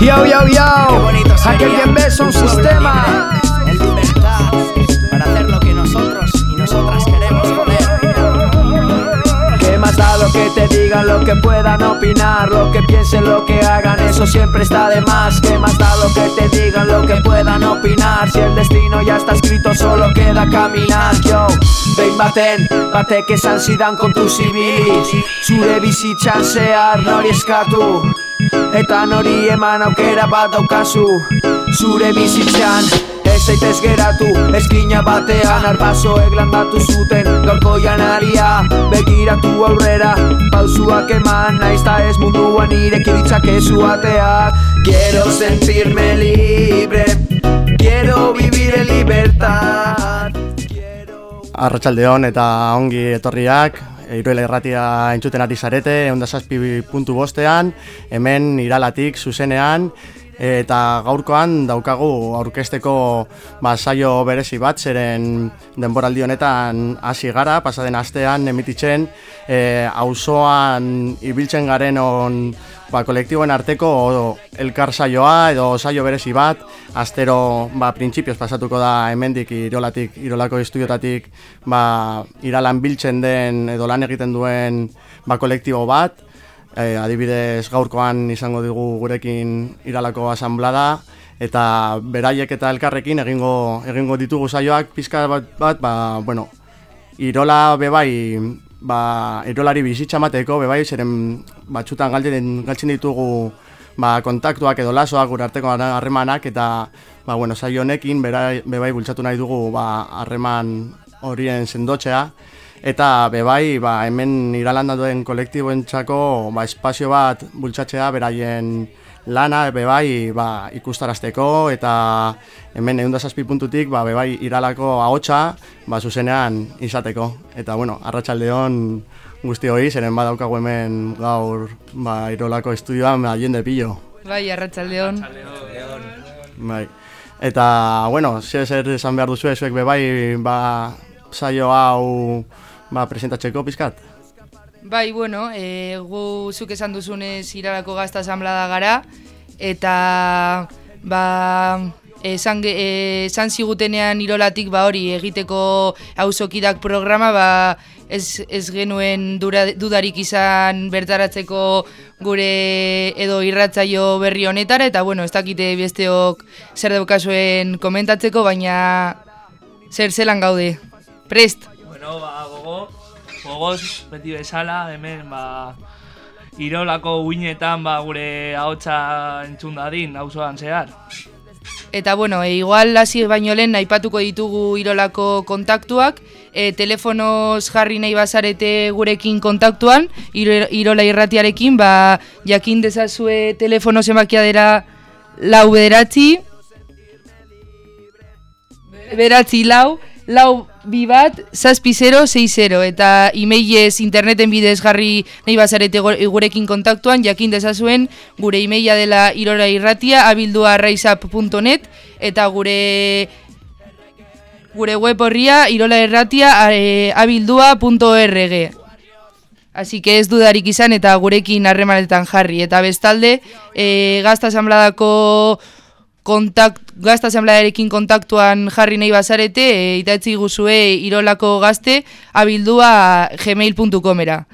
Yo, yo, yo, aquel que besa un sistema. Que te digan, lo que puedan opinar, lo que piensen, lo que hagan, eso siempre está de más. ¿Qué más da lo que te digan, lo que puedan opinar, si el destino ya está escrito, solo queda caminar. Yo, behin baten, batek esan zidan kontu zibili, zure bizitzan zehar nori eskatu. Eta nori eman aukera bat daukazu Zure bizitzan Ez zaitez geratu Eskina batean Arbasoek landatu zuten. Gaurko janaria Begiratu aurrera Pausuak eman Naiz ta ez munduan ireki ditzakezu ateak. Quiero sentirme libre Quiero vivir en libertad. Arratsaldeon eta ongi etorriak. Iruela irratia entzuten ari zarete, eunda zazpi puntu bostean, hemen iralatik zuzenean, eta gaurkoan daukagu aurkesteko ba, saio berezi bat, zeren denboraldi honetan hasi gara, pasaden astean emititzen, e, auzoan ibiltzen garen on ba, kolektiboen arteko elkar saioa edo saio berezi bat, astero ba, printzipioz pasatuko da hemendik irolatik, irolako estudiotatik ba, iralan biltzen den edo lan egiten duen ba, kolektibo bat, e, adibidez gaurkoan izango digu gurekin iralako asamblada eta beraiek eta elkarrekin egingo egingo ditugu saioak. Pizka bat, bat ba, bueno, irola bebai ba, irolari bizitza mateko bebai zeren batxutan galtzen, galtzen ditugu ba, kontaktuak edo lasoak gure arteko harremanak eta ba, bueno, saio honekin bebai bultzatu nahi dugu ba, harreman horien sendotzea Eta bebai, ba, hemen iralanda duen kolektiboen txako ba, espazio bat bultzatzea beraien lana bebai ba, ikustarazteko eta hemen egun dazazpi puntutik ba, bebai iralako ahotsa ba, zuzenean izateko. Eta bueno, arratsaldeon guzti hori, zeren badaukagu hemen gaur ba, irolako estudioan ba, jende pillo. Bai, arratsaldeon. Bai. Eta, bueno, zer esan behar duzu ezuek bebai, ba, saio hau ba, presentatzeko pizkat? Bai, bueno, e, gu zuk esan duzunez irarako gazta asamblada gara, eta ba, esan, e, esan zigutenean irolatik ba hori egiteko hauzokidak programa, ba, ez, ez genuen dura, dudarik izan bertaratzeko gure edo irratzaio berri honetara, eta bueno, ez dakite besteok zer daukazuen komentatzeko, baina zer zelan gaude. Prest! Bueno, ba, gogoz, beti bezala, hemen, ba, irolako uinetan, ba, gure ahotsa entzun dadin, auzoan zehar. Eta bueno, e, igual hasi baino lehen aipatuko ditugu irolako kontaktuak, e, telefonoz jarri nahi bazarete gurekin kontaktuan, irola irratiarekin, ba, jakin dezazue telefono zenbakia dira lau bederatzi, beratzi lau, lau bi bat, zazpi 0, 6 eta emailez interneten bidez jarri nahi bazarete gurekin kontaktuan, jakin dezazuen gure emaila dela irora irratia, abildua raizap.net, eta gure gure web horria irola irratia e, abildua.org. Así que ez dudarik izan eta gurekin harremanetan jarri. Eta bestalde, e, gazta asambladako kontakt, gazta asamblearekin kontaktuan jarri nahi bazarete, e, itatzi guzue irolako gazte abildua gmail.comera.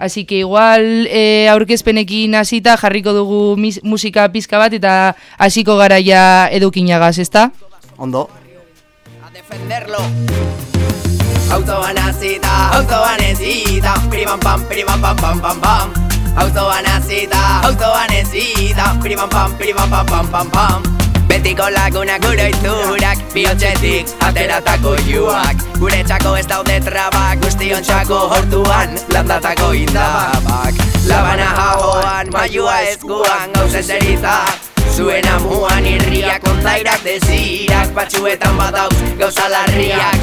Así que igual e, aurkezpenekin hasita jarriko dugu mis, musika pizka bat eta hasiko garaia edukinagaz, ezta? Ondo. A defenderlo. Autoan hasita, autoan ezita, primam pam, primam pam pam pam pam. Autoan hasita, autoan ezita, primam pam, primam pam pam pam pam. Betiko lagunak gure iturak Biotxetik ateratako juak Gure txako ez daude trabak Guztion txako hortuan Landatako indabak Labana haoan, maiua eskuan Gauze zerita Zuen amuan irriak ondairak desirak Batxuetan badauz gauza larriak.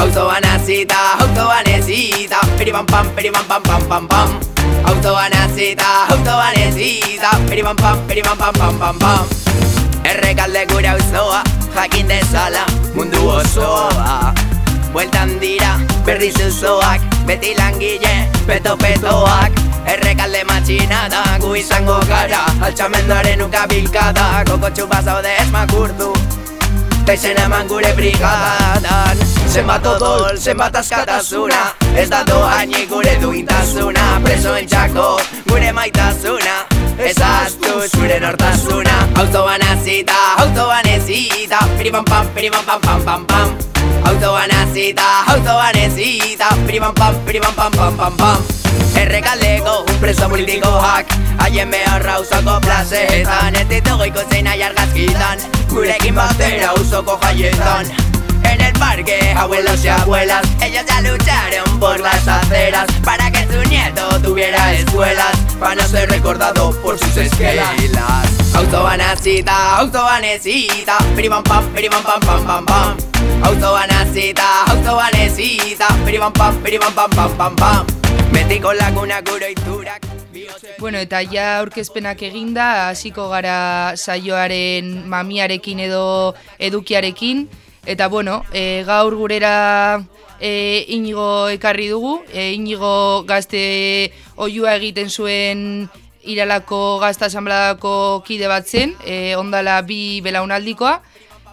Autoan azita, autoan ezita Peribam pam, peribam pam pam pam pam. Autoan azita, autoan ezita Peribam pam, peribam pam pam pam pam Errekalde gure auzoa, jakin dezala mundu osoa. Bueltan dira, berriz uzoak, beti langile, peto-petoak. Errekalde matxinada, gu izango gara Altxamenduaren ukabilkada Kokotxu bazaude esmakurdu Peixen eman gure brigadan. Zenbat odol, zenbat askatasuna Ez da doainik gure duintasuna. Presoen txako gure maitasuna Ez aztu zure nortasuna. Autoan azita, autoan ezita Piripam pam, piripam pam pam pam pam. Autoan azita, autoan ezita Piripam pam, piripam pam pam pam pam. Errekaldeko preso politikoak Haien beharra usoko plazeetan. Ez ditugu ikutzen nahi argazkitan Gurekin batera usoko jaietan En el parque, abuelos y abuelas. Ellos ya lucharon por las aceras Para que su nieto tuviera escuelas. Para no ser recordado por sus esquelas. Autoan ezita Piripam pam, piripam pam pam pam pam autoan ezita Piripam pam, piripam pam pam pam pam Betiko laguna gure iturak Bueno, eta ja aurkezpenak eginda, hasiko gara saioaren mamiarekin edo edukiarekin. Eta bueno, e, gaur gurera e, inigo ekarri dugu, e, inigo gazte oiua egiten zuen iralako gazta asanbladako kide bat zen, e, ondala bi belaunaldikoa.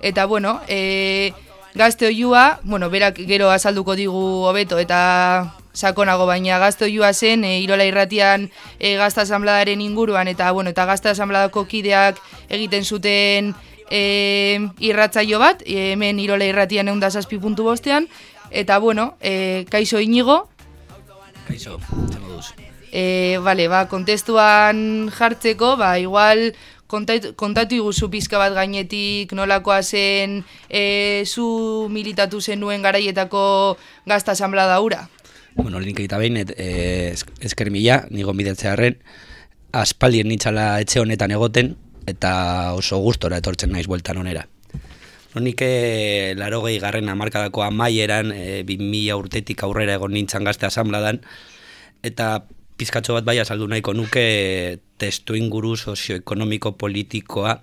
Eta bueno, e, gazte oiua, bueno, berak gero azalduko digu hobeto eta sakonago baina gazte oiua zen e, Irola Irratian e, gazta asanbladaren inguruan eta bueno, eta gazta asanbladako kideak egiten zuten e, irratzaio bat, hemen Irola Irratian egun zazpi puntu bostean, eta bueno, e, kaixo inigo, Kaixo, duz? e, vale, ba, kontestuan jartzeko, ba, igual kontatu, kontatu iguzu pizka bat gainetik nolakoa zen e, zu militatu zenuen garaietako gazta asanblada hura. Bueno, lehenik eta behin, et, e, esker mila, nigo bidetzearen, aspaldien nitxala etxe honetan egoten, eta oso gustora etortzen naiz bueltan onera. Nik e, laro gehi garren amarkadako amaieran, e, 2000 urtetik aurrera egon nintzen gazte asambladan, eta pizkatxo bat bai azaldu nahiko nuke testu inguru sozioekonomiko politikoa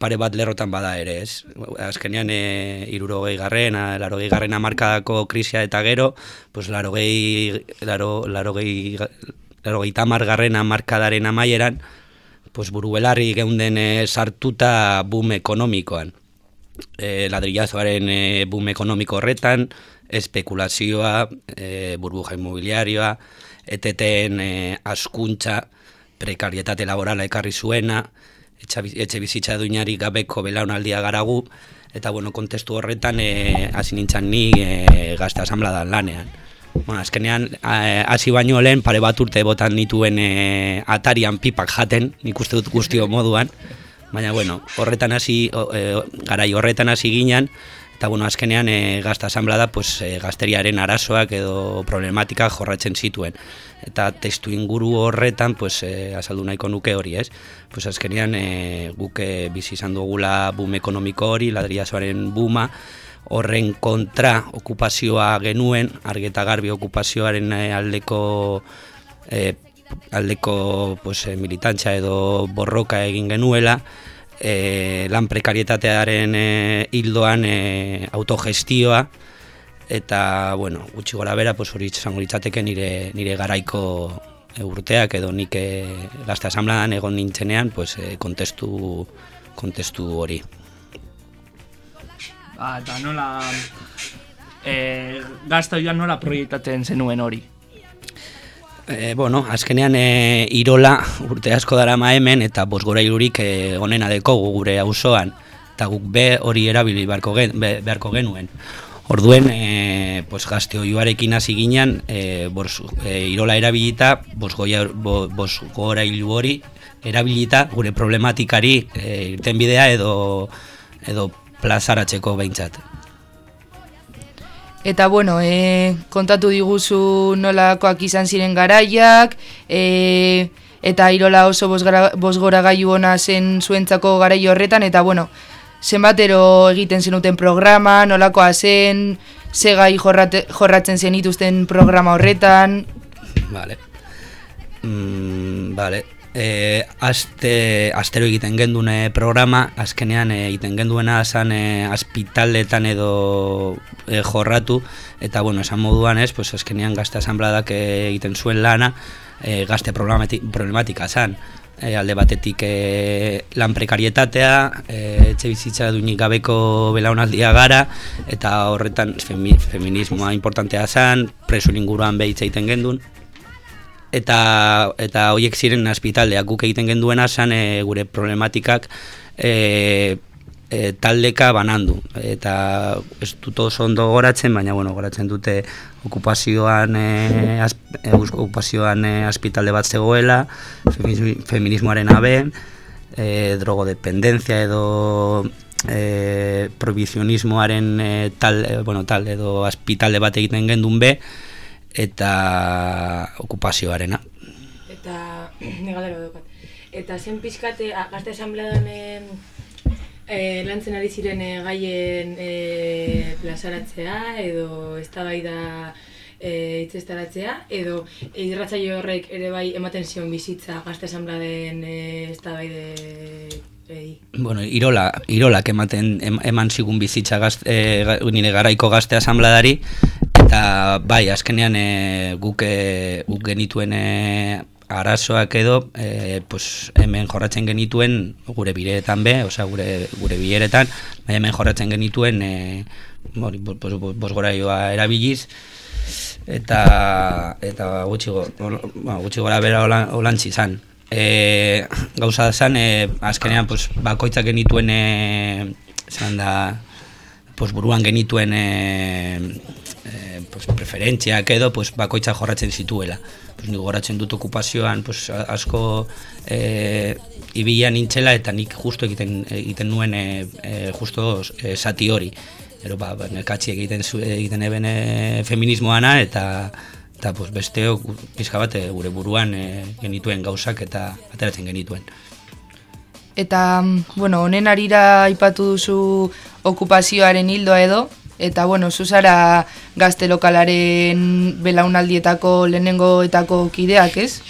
pare bat lerrotan bada ere, ez? Azkenean, e, iruro gehi garren, laro gehi garren amarkadako krisia eta gero, pues laro gehi, laro, laro gehi, laro gehi tamar garren amarkadaren amaieran, pues buru belarri geunden e, sartuta boom ekonomikoan. E, ladrillazoaren e, boom ekonomiko horretan, espekulazioa, e, burbuja immobiliarioa, eteten e, askuntza, prekarietate laborala ekarri zuena, etxe, bizitza duinari gabeko belaunaldia garagu, eta bueno, kontestu horretan e, hasi nintzen ni e, gazte asanbladan lanean. Bueno, azkenean, hasi baino lehen, pare bat urte botan nituen e, atarian pipak jaten, nik uste dut guztio moduan, baina, bueno, horretan hasi, e, garai horretan hasi ginen, eta, bueno, azkenean, e, gazta asanblada, pues, e, gazteriaren arazoak edo problematika jorratzen zituen. Eta testu inguru horretan, pues, e, azaldu nahiko nuke hori, ez? Pues, azkenean, e, guk e, bizi izan dugula boom ekonomiko hori, ladriazoaren booma, horren kontra okupazioa genuen, argeta garbi okupazioaren eh, aldeko e, aldeko pues, militantza edo borroka egin genuela, e, lan prekarietatearen e, hildoan e, autogestioa, eta, bueno, gutxi gora bera, pues, hori izango litzateke nire, nire garaiko urteak edo nik e, gazte asambladan egon nintzenean, pues, kontestu, kontestu hori. Ba, eta nola e, gazta joan nola proiektatzen zenuen hori. E, bueno, azkenean e, Irola urte asko dara hemen eta bosgora irurik e, onena dekogu gure auzoan eta guk be hori erabili beharko, gen, be, beharko genuen. Orduen, e, pues, gazte oioarekin hasi ginen, e, bos, e, Irola erabilita, bosgora bo, bos ilu hori erabilita gure problematikari e, irten bidea edo, edo plazaratzeko behintzat. Eta bueno, e, kontatu diguzu nolakoak izan ziren garaiak, e, eta irola oso bosgora gaiu ona zen zuentzako garaio horretan, eta bueno, zenbatero egiten zenuten programa, nolakoa zen, ze gai jorrate, jorratzen zenituzten programa horretan. Vale. Mm, vale. E, aste, astero egiten gendune programa, azkenean e, egiten genduena zan e, aspitaletan edo e, jorratu, eta bueno, esan moduan ez, pues, azkenean gazte asambladak e, egiten zuen lana, e, gazte problematika zan. E, alde batetik e, lan prekarietatea, e, etxe bizitza duinik gabeko belaunaldia gara, eta horretan femi, feminismoa importantea zan, preso inguruan behitza egiten gendun, eta eta hoiek ziren ospitaldeak guk egiten genduena san e, gure problematikak e, e, taldeka banandu. Eta ez dut oso ondo goratzen baina bueno goratzen dute okupazioan e, az, e, okupazioan e, ospitalde bat zegoela feminismoaren abe e, drogodependentzia edo e, prohibicionismoaren e, tal, bueno, tal edo ospitalde bat egiten gendun be eta okupazioarena. Eta, negalero dukat. Eta zen pizkate, gazte asambleadan e, e, lantzen ari ziren e, gaien e, plazaratzea, edo ez da e, itzestaratzea, edo irratzaio horrek ere bai ematen zion bizitza gazte asambleaden e, ez da bai Ei. Bueno, Irola, Irolak ematen eman zigun bizitza gazte, e, nire garaiko gazte asambladari eta bai, azkenean e, guk, e, guk genituen e, arazoak edo e, pues, hemen jorratzen genituen gure bireetan be, osea gure, gure bileretan, bai hemen jorratzen genituen e, bos, bos, bos gora joa erabiliz, eta eta gutxi, go, gutxi gora bera olantzi zan. E, gauza zan, e, azkenean pues, bakoitzak genituen e, zan da, pues, buruan genituen e, pues, preferentziak edo pues, bakoitza jorratzen zituela. Pues, nik goratzen dut okupazioan pues, asko e, ibilan nintzela eta nik justo egiten, egiten nuen e, e, justo e, sati hori. Ero ba, ba nekatzi egiten, egiten eben feminismoana eta eta pues, besteok pizka bat gure buruan e, genituen gauzak eta ateratzen genituen. Eta, bueno, honen arira aipatu duzu okupazioaren hildoa edo, eta bueno, zuzara gazte lokalaren belaunaldietako lehenengoetako kideak, ez?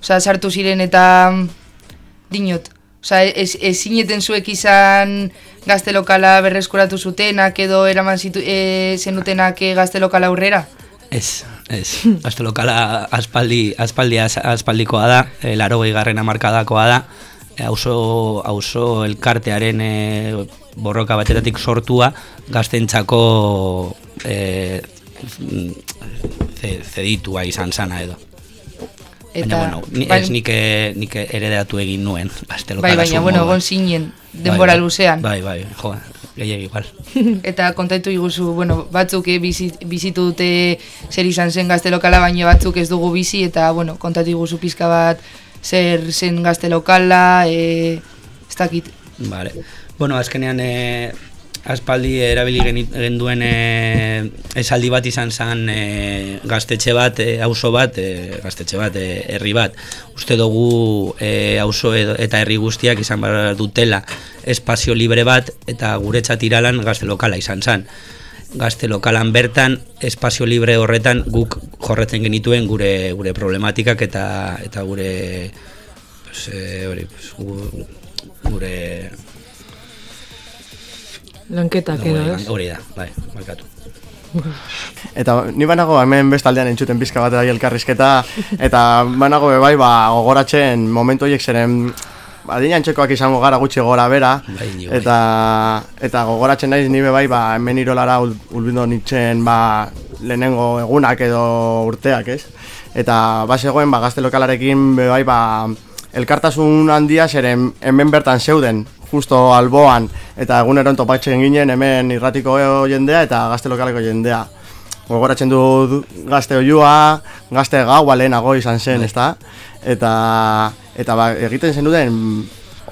Osa, sartu ziren eta dinot. Osa, ez, ez zineten zuek izan gazte lokala berreskuratu zutenak edo eraman zitu, e, zenutenak gazte lokala aurrera? Ez, ez. Gazte lokala aspaldi, aspaldi, aspaldikoa da, e, laro garrena markadakoa da, auzo, auzo elkartearen e, borroka batetatik sortua gaztentzako e, zeditua izan sana edo. Eta, baina, bueno, ni, bai, ez nik, nik eredatu egin nuen. Bai, baina, bueno, egon zinen denbora bai, bai, luzean. Bai, bai, jo, gehiagik igual. Eta kontaitu iguzu, bueno, batzuk eh, bizitu dute zer izan zen gazte lokala, baina batzuk ez dugu bizi, eta, bueno, kontatu iguzu pizka bat zer zen gazte lokala, e, ez dakit. Vale. Bueno, azkenean e, aspaldi erabili genduen e, esaldi bat izan zen e, gaztetxe bat, auzo bat, e, gaztetxe bat, herri bat. Uste dugu e, auzo eta herri guztiak izan behar dutela espazio libre bat eta guretzat iralan gazte lokala izan zen gazte lokalan bertan, espazio libre horretan guk jorretzen genituen gure gure problematikak eta eta gure pues, e, hori, pues, gure lanketak edo, ez? Hori da, bai, markatu. Eta ni banago hemen bestaldean entzuten pizka bat da elkarrizketa eta banago bai ba gogoratzen momentu horiek zeren Adina antxekoak izango gara gutxi gora bera bai, bai. eta, eta gogoratzen naiz nibe bai ba, hemen irolara ulbindo nintzen ba, lehenengo egunak edo urteak ez eta ba zegoen ba, gazte lokalarekin bai ba, elkartasun handia zeren hemen bertan zeuden justo alboan eta eguneron topatzen ginen hemen irratiko jendea eta gazte lokaleko jendea gogoratzen du gazte oiua, gazte gaua lehenago izan zen, bai. ezta? Eta eta ba, egiten zen duten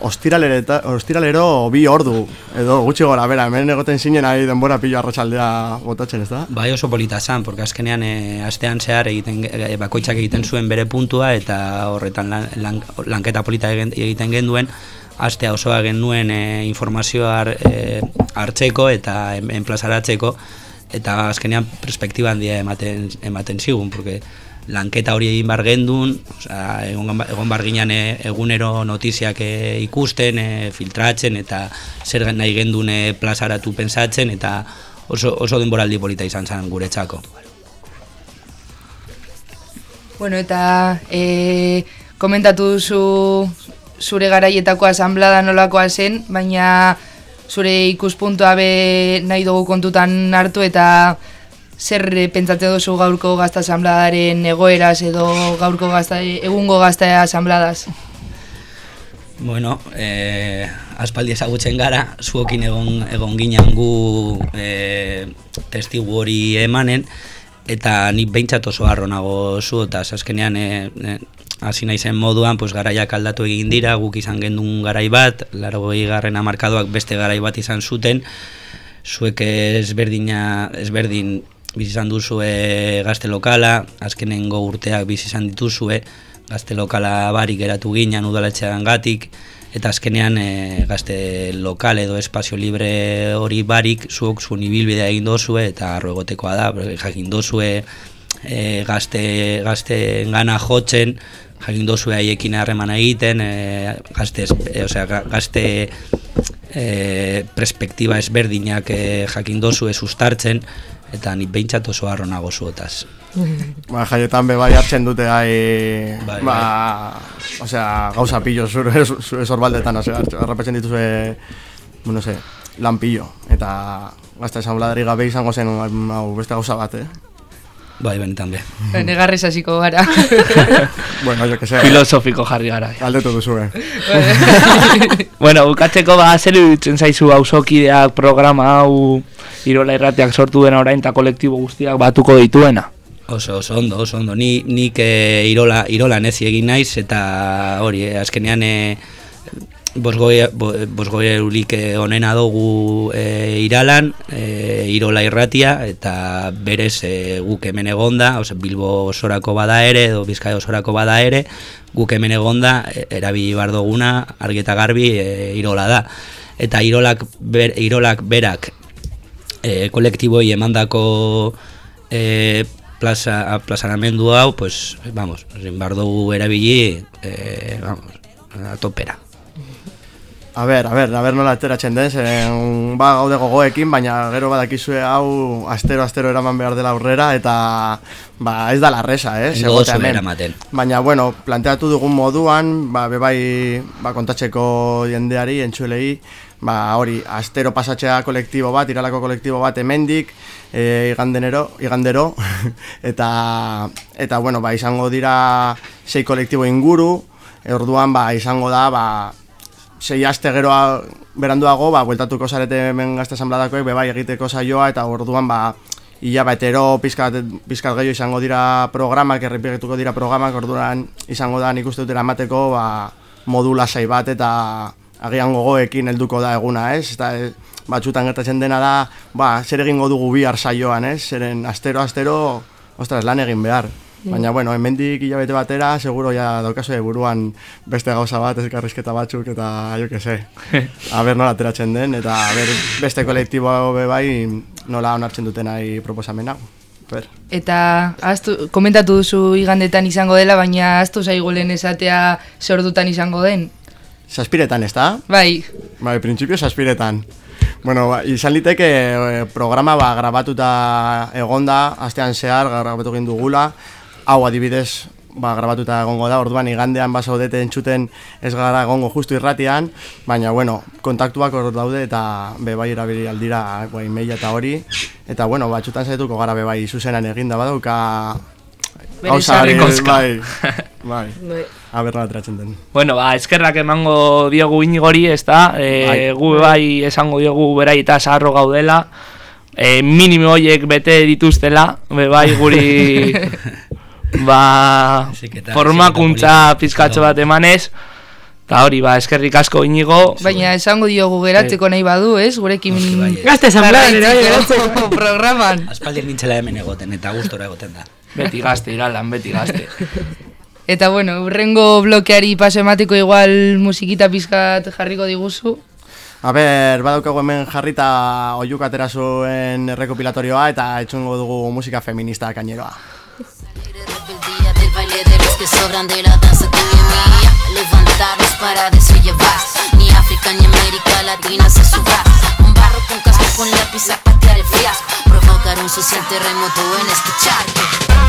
ostiralero bi ordu edo gutxi gora bera, hemen egoten zinen ari denbora pilo arratsaldea botatzen, ez da? Bai oso polita zan, porque azkenean e, astean zehar egiten, e, bakoitzak egiten zuen bere puntua eta horretan lan, lanketa polita egiten genduen astea osoa genuen e, informazioa e, hartzeko eta enplazaratzeko eta azkenean perspektiba handia ematen, ematen zigun, porque lanketa hori egin bar gendun, osea, egon, egon bar ginen e, egunero notiziak e, ikusten, e, filtratzen eta zer nahi gendun e, plazaratu pensatzen eta oso, oso denboraldi polita izan zen guretzako. Bueno, eta e, komentatu duzu zure garaietako asamblada nolakoa zen, baina zure ikuspuntua be nahi dugu kontutan hartu eta zer pentsate duzu gaurko gazta asambladaren egoeraz edo gaurko gazta, egungo gazta asambladaz? Bueno, eh, aspaldi ezagutzen gara, zuokin egon, egon ginen gu eh, testigu hori emanen, eta nik behintzat oso harro nago zu, eta azkenean eh, eh, hasi naizen moduan, pues, garaiak aldatu egin dira, guk izan gendun garai bat, laro garren amarkadoak beste garai bat izan zuten, zuek ezberdina, ezberdin bizizan duzue gazte lokala, azkenengo urteak bizizan dituzue, gazte lokala barik geratu ginen udaletxean gatik, eta azkenean e, gazte lokal edo espazio libre hori barik zuok zuen ibilbidea egin dozue eta arroegotekoa da, jakin dozue e, gazte, gazte gana jotzen, jakin dozue haiekin harreman egiten, e, gazte, e, osea, gazte e, perspektiba ezberdinak e, jakin dozue sustartzen, eta ni behintzat oso harro nago zuetaz. Ba, jaietan be bai hartzen dute gai, Bai, ba, osea, gauza pillo zure, zure sorbaldetan, osea, arrapetzen dituzue, bueno, no sé, lan pillo, eta gazta esan bladari gabe izango zen hau beste gauza bat, eh? Bai, benetan be. Negarrez hasiko gara. bueno, jo que sé. Filosofiko jarri gara. Aldetu duzu, eh? bueno, bukatzeko ba, zer iruditzen zaizu auzokideak programa hau Irola irratiak sortu dena orain eta kolektibo guztiak batuko dituena? Oso, oso ondo, oso ondo. Ni, nik e, Irola, Irola nezi egin naiz eta hori, eh, azkenean e, bosgoi eulik onena dugu e, iralan, e, Irola irratia eta berez e, guk hemen egonda, ose, Bilbo osorako bada ere, edo Bizkaia osorako bada ere, guk hemen egonda, erabili bar duguna, argeta garbi e, Irola da. Eta Irolak, ber, Irolak berak e, kolektiboi emandako e, plaza, plazaramendu hau, pues, vamos, bar dugu erabili, e, vamos, a A ber, a ber, a ber nola ateratzen den, zen ba gaude gogoekin, baina gero badakizue hau astero-astero eraman behar dela aurrera, eta ba ez da larresa, eh? Gozo eramaten. Baina, bueno, planteatu dugun moduan, ba, bebai ba, kontatzeko jendeari, entzuelei, ba, hori, astero pasatzea kolektibo bat, iralako kolektibo bat hemendik, e, igandenero, igandero, eta, eta, bueno, ba, izango dira sei kolektibo inguru, orduan, ba, izango da, ba, sei aste geroa beranduago, ba, bueltatuko zarete hemen gazte esanbladakoek, bebai egiteko saioa, eta orduan, ba, Ia betero pizkat, pizkat gehiago izango dira programak, errepiketuko dira programak, orduan izango da nik uste dut eramateko ba, modula sai bat eta agian gogoekin helduko da eguna, ez? Eta e, batzutan gertatzen dena da, ba, zer egingo dugu bihar saioan, ez? Zeren astero-astero, ostras, lan egin behar. Baina, bueno, hemendik hilabete batera, seguro ya daukazu buruan beste gauza bat, ezkarrizketa batzuk, eta jo que se. A ber nola ateratzen den, eta a ber beste kolektibo be bai nola onartzen duten nahi proposamena. Ber. Eta aztu, komentatu duzu igandetan izango dela, baina aztu zaigu lehen esatea sordutan izango den. Saspiretan, ez da? Bai. Bai, printzipio saspiretan. Bueno, ba, izan liteke eh, programa ba, grabatuta egonda, astean zehar, grabatu dugula, hau adibidez ba, grabatuta egongo da, orduan igandean basaudete entzuten ez gara egongo justu irratian, baina bueno, kontaktuak hor daude eta bebai erabili aldira bai, meila eta hori, eta bueno, batxutan zaituko gara bebai zuzenan eginda badauka gauza hori, bai, bai, Bai. aberra atratzen den. Bueno, ba, eskerrak emango diogu inigori, ez da, e, gu bai esango diogu berai eta zaharro gaudela, e, minimo horiek bete dituztela, bai guri ba, formakuntza pizkatxo bat emanez, eta hori, ba, eskerrik asko inigo, Baina esango diogu geratzeko nahi badu, ez? Gurekin baietz. Gazte ere, bai, jarraitzeko programan. Aspaldi nintzela hemen egoten eta gustora egoten da. beti gazte, iralan, beti gazte. Eta bueno, urrengo blokeari paso emateko igual musikita pizkat jarriko diguzu. A ber, badaukagu hemen jarrita oiuk atera zuen errekopilatorioa eta etxungo dugu musika feminista kaineroa. Que sobran de la danza tuya mía. Levantarnos para llevar. Ni África ni América Latina se suba. Un barro con casco con lápiz a patear el fiasco. Provocar un social terremoto en este charco.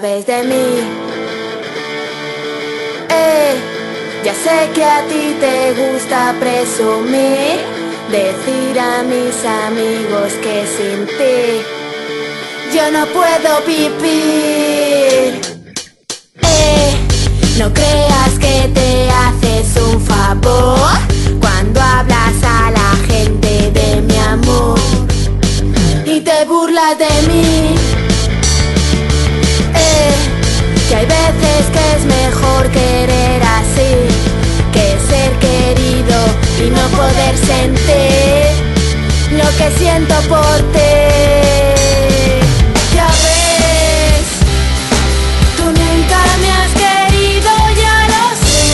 Sabes de mí? Eh, ya sé que a ti te gusta presumir, decir a mis amigos que sin ti yo no puedo vivir. Eh, no creas que te haces un favor cuando hablas a la gente de mi amor y te burlas de mí. Que es mejor querer así que ser querido y no poder sentir lo que siento por ti. Ya ves, tú nunca me has querido, ya lo sé.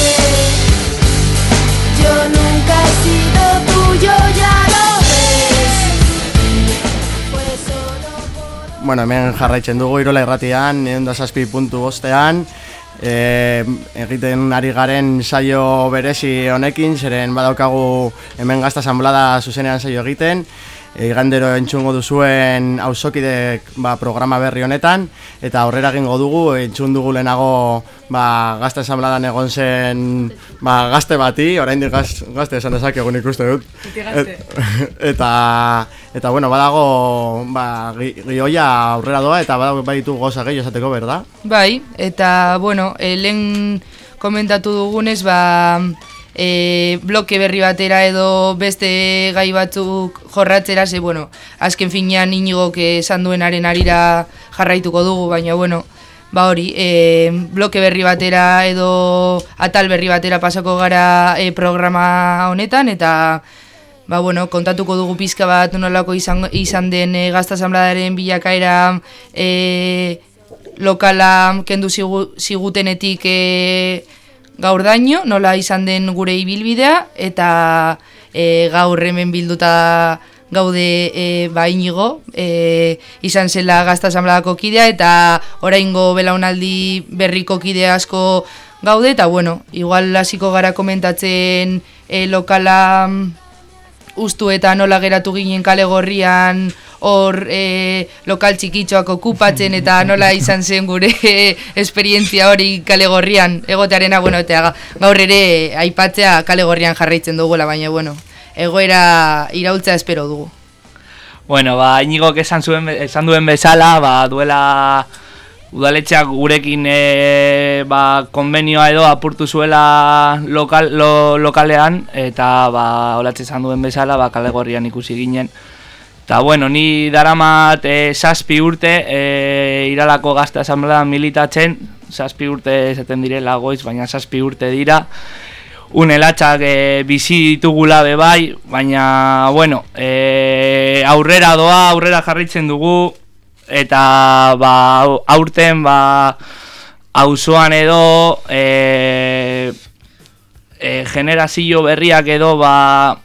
Yo nunca he sido tuyo, ya lo ves. Fue solo por Bueno, hemen jarraitzen dugu Irola irratian, egun da zazpi puntu bostean, e, egiten ari garen saio berezi honekin, zeren badaukagu hemen gazta asamblada zuzenean saio egiten, igandero entzungo duzuen auzokidek ba, programa berri honetan, eta aurrera egingo dugu, entzun dugu lehenago ba, gazta asambladan egon zen ba, gazte bati, oraindik gaz, gazte esan dezakegun ikuste dut. Et, eta, eta bueno, badago ba, gi- gioia aurrera doa eta badago baditu goza gehiago esateko, berda? Bai, eta, bueno, e, lehen komentatu dugunez, ba, e, bloke berri batera edo beste gai batzuk jorratzera, ze, bueno, azken finean inigok esan duenaren arira jarraituko dugu, baina, bueno, ba hori, e, bloke berri batera edo atal berri batera pasako gara e, programa honetan, eta ba, bueno, kontatuko dugu pizka bat nolako izan, izan den e, gazta asambladaren bilakaera e, lokala kendu zigu, zigutenetik e, gaur daño, nola izan den gure ibilbidea, eta e, gaur hemen bilduta gaude e, ba inigo, e, izan zela gazta asambladako kidea, eta oraingo belaunaldi berriko kide asko gaude, eta bueno, igual hasiko gara komentatzen e, lokala ustu eta nola geratu ginen kale gorrian hor e, lokal txikitxoak okupatzen eta nola izan zen gure esperientzia hori kale gorrian egotearena, bueno, eta ga- gaur ere aipatzea kale gorrian jarraitzen dugula, baina, bueno, egoera iraultzea espero dugu. Bueno, ba, inigok esan, zuen, esan duen bezala, ba, duela udaletxeak gurekin e, ba, konbenioa edo apurtu zuela lokal, lo, lokalean, eta ba, olatze esan duen bezala, ba, kale gorrian ikusi ginen. Eta bueno, ni daramat e, zazpi urte e, iralako gazte asamblean militatzen, zazpi urte esaten direla goiz, baina zazpi urte dira. Unelatxak e, bizi ditugula be bai, baina, bueno, e, aurrera doa, aurrera jarritzen dugu, eta ba, au- aurten ba, auzoan edo e, e, generazio berriak edo ba,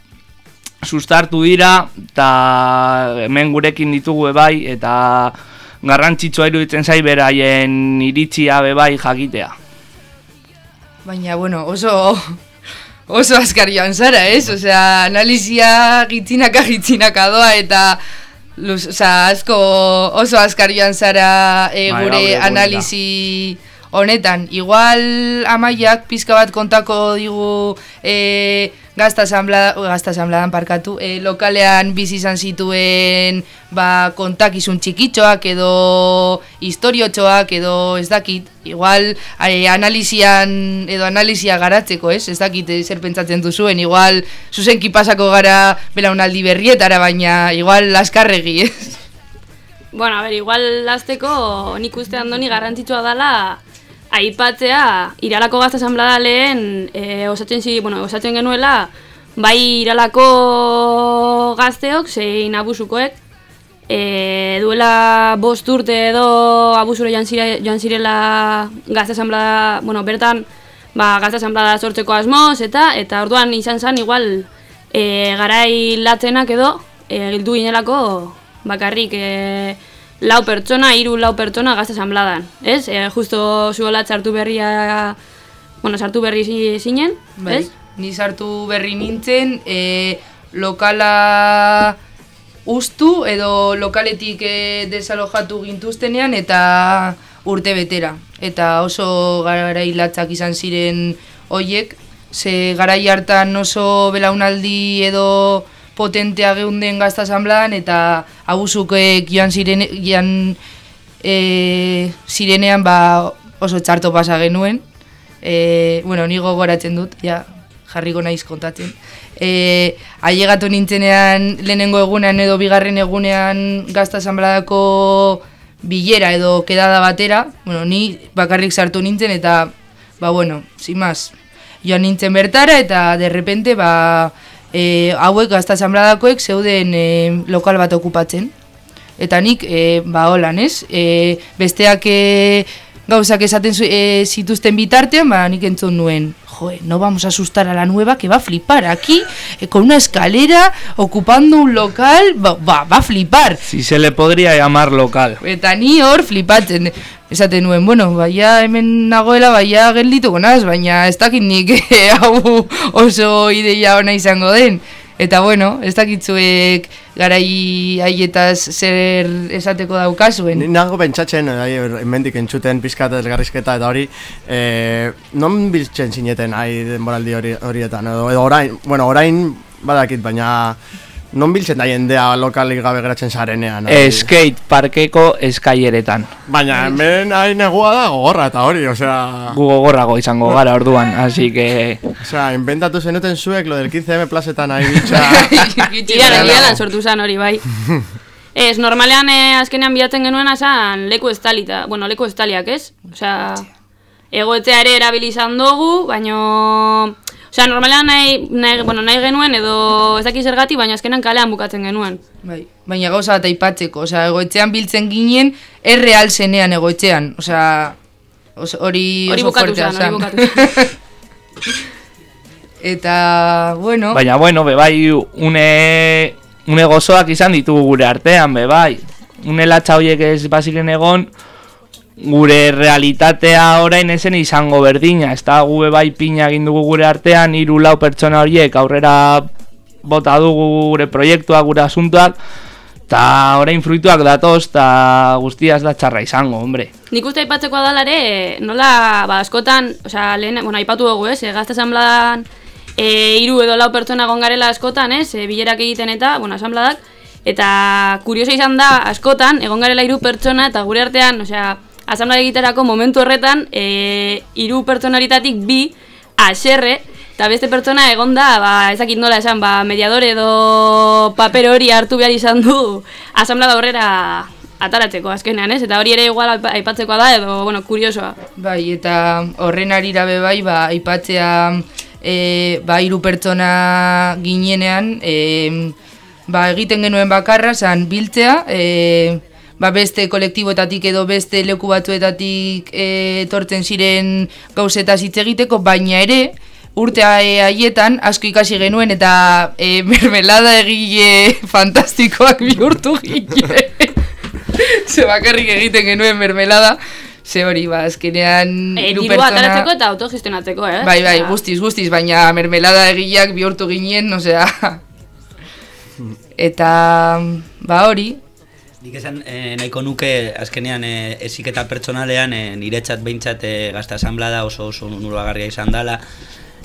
sustartu dira, eta hemen gurekin ditugu bai, eta garrantzitsua iruditzen zai beraien iritzia be bai jakitea. Baina, bueno, oso oso azkar joan zara, ez? Osea, analizia gitzinaka gitzinaka doa eta luz, osea, asko oso azkar joan zara e, gure analizi honetan. Igual amaiak pizka bat kontako digu e, gazta asamblada, gazta asambladan parkatu, e, lokalean bizi izan zituen ba, kontakizun txikitxoak edo historiotxoak edo ez dakit, igual e, analizian edo analizia garatzeko, ez? Ez dakit eh, zer pentsatzen duzuen, igual zuzenki pasako gara belaunaldi berrietara, baina igual laskarregi, ez? Bueno, a ver, igual lasteko nik uste andoni garrantzitsua dela aipatzea iralako gazta asamblada lehen e, osatzen, zi, bueno, osatzen genuela bai iralako gazteok zein abusukoek e, duela bost urte edo abusuro joan, zire, joan zirela gazta asamblada, bueno, bertan ba, gazta asamblada sortzeko asmoz eta eta orduan izan zen igual e, garai latzenak edo e, gildu ginelako bakarrik e, lau pertsona, hiru lau pertsona gazta asambladan, ez? E, justo zuola sartu berria, bueno, sartu berri zi- zinen, Bai. ez? ni sartu berri nintzen, e, lokala ustu edo lokaletik e, desalojatu gintuztenean eta urte betera. Eta oso garai latzak izan ziren hoiek, ze garai hartan oso belaunaldi edo potentea geunden gazta asanbladan eta abusukek joan ziren, joan, e, zirenean ba oso txarto pasa genuen. E, bueno, nigo goratzen dut, ja, jarriko naiz kontatzen. E, ailegatu nintzenean lehenengo egunean edo bigarren egunean gazta asanbladako bilera edo kedada batera, bueno, ni bakarrik sartu nintzen eta, ba bueno, sin más, joan nintzen bertara eta de repente, ba, e, hauek gazta asanbladakoek zeuden e, lokal bat okupatzen. Eta nik, e, ba, holan, ez? E, besteak e, gauzak esaten zu, e, zituzten bitartean, ba, nik entzun nuen, joe, no vamos a asustar a la nueva que va a flipar aquí, eh, con una escalera, ocupando un local, ba, ba, va a flipar. Si se le podría llamar local. Eta ni hor flipatzen, esaten nuen, bueno, baia hemen nagoela, baia geldituko naz, baina ez dakit nik eh, hau oso ideia ona izango den. Eta bueno, ez dakitzuek garai haietaz zer esateko daukazuen. Nago pentsatzen, ai, hemendik entzuten pizkat elgarrizketa eta hori, e, non biltzen zineten ai denboraldi hori horietan edo, edo orain, bueno, orain badakit, baina non biltzen da jendea lokalik gabe geratzen zarenean. ai? Skate parkeko eskaileretan. Baina hemen hain negua da gogorra eta hori, osea... Gu gogorrago izango gara orduan, así que... Osea, inventatu zenuten zuek lo del 15M plazetan nahi bitxa... Iran sortu zen hori bai. Ez, normalean eh, azkenean bilatzen genuen asan leku estalita, bueno, leku estaliak ez? Osea, egoetzea ere erabili izan dugu, baino... Osea, normalean nahi, nahi, bueno, nahi genuen edo ez dakiz zergatik, baina azkenean kalean bukatzen genuen. Bai, baina gauza bat aipatzeko, osea, egoetzean biltzen ginen, erreal zenean egoetzean, osea, os- hori oso bukatu fuertea hori bukatu Eta, bueno, Baina, bueno, be bai, une, une gozoak izan ditugu gure artean, be bai. Une latxa horiek ez baziren egon, gure realitatea orain esen izango berdina. Ez da gu be bai pina egin dugu gure artean, hiru lau pertsona horiek aurrera bota dugu gure proiektuak, gure asuntuak, eta orain fruituak datoz, eta guztiaz da txarra izango, hombre. Nik uste aipatzeko adalare, nola, ba, askotan, osea, lehen, bueno, aipatu dugu, ez, eh, gazte asanbladan, e, iru edo lau pertsona egon garela askotan, ez, e, bilerak egiten eta, bueno, asanbladak, eta kurioso izan da, askotan, egon garela hiru pertsona, eta gure artean, osea, asanblada egiterako momentu horretan, e, hiru pertsonaritatik bi, aserre, eta beste pertsona egon da, ba, ezakit nola esan, ba, mediador edo paper hori hartu behar izan du, asanblada horrera ataratzeko azkenean, ez? Eta hori ere igual aipa- aipatzekoa da edo, bueno, kuriosoa. bai, eta horren arira bai, ba, aipatzea, e, ba, hiru pertsona ginenean, e, ba, egiten genuen bakarra, zan biltzea, e, ba, beste kolektiboetatik edo beste leku batzuetatik e, etortzen ziren gauzetaz hitz egiteko, baina ere, urte eh, haietan asko ikasi genuen eta e, mermelada egile fantastikoak bihurtu ginen. Ze bakarrik egiten genuen mermelada, ze hori, ba, azkenean E, dirua ataratzeko eta autogestionatzeko, eh? Bai, bai, guztiz, guztiz, baina mermelada egileak bihurtu ginen, osea... Eta, ba hori, Nik esan eh, nahiko nuke azkenean eh, eziketa pertsonalean eh, niretzat behintzat eh, gazta asanblada oso oso nuragarria izan dela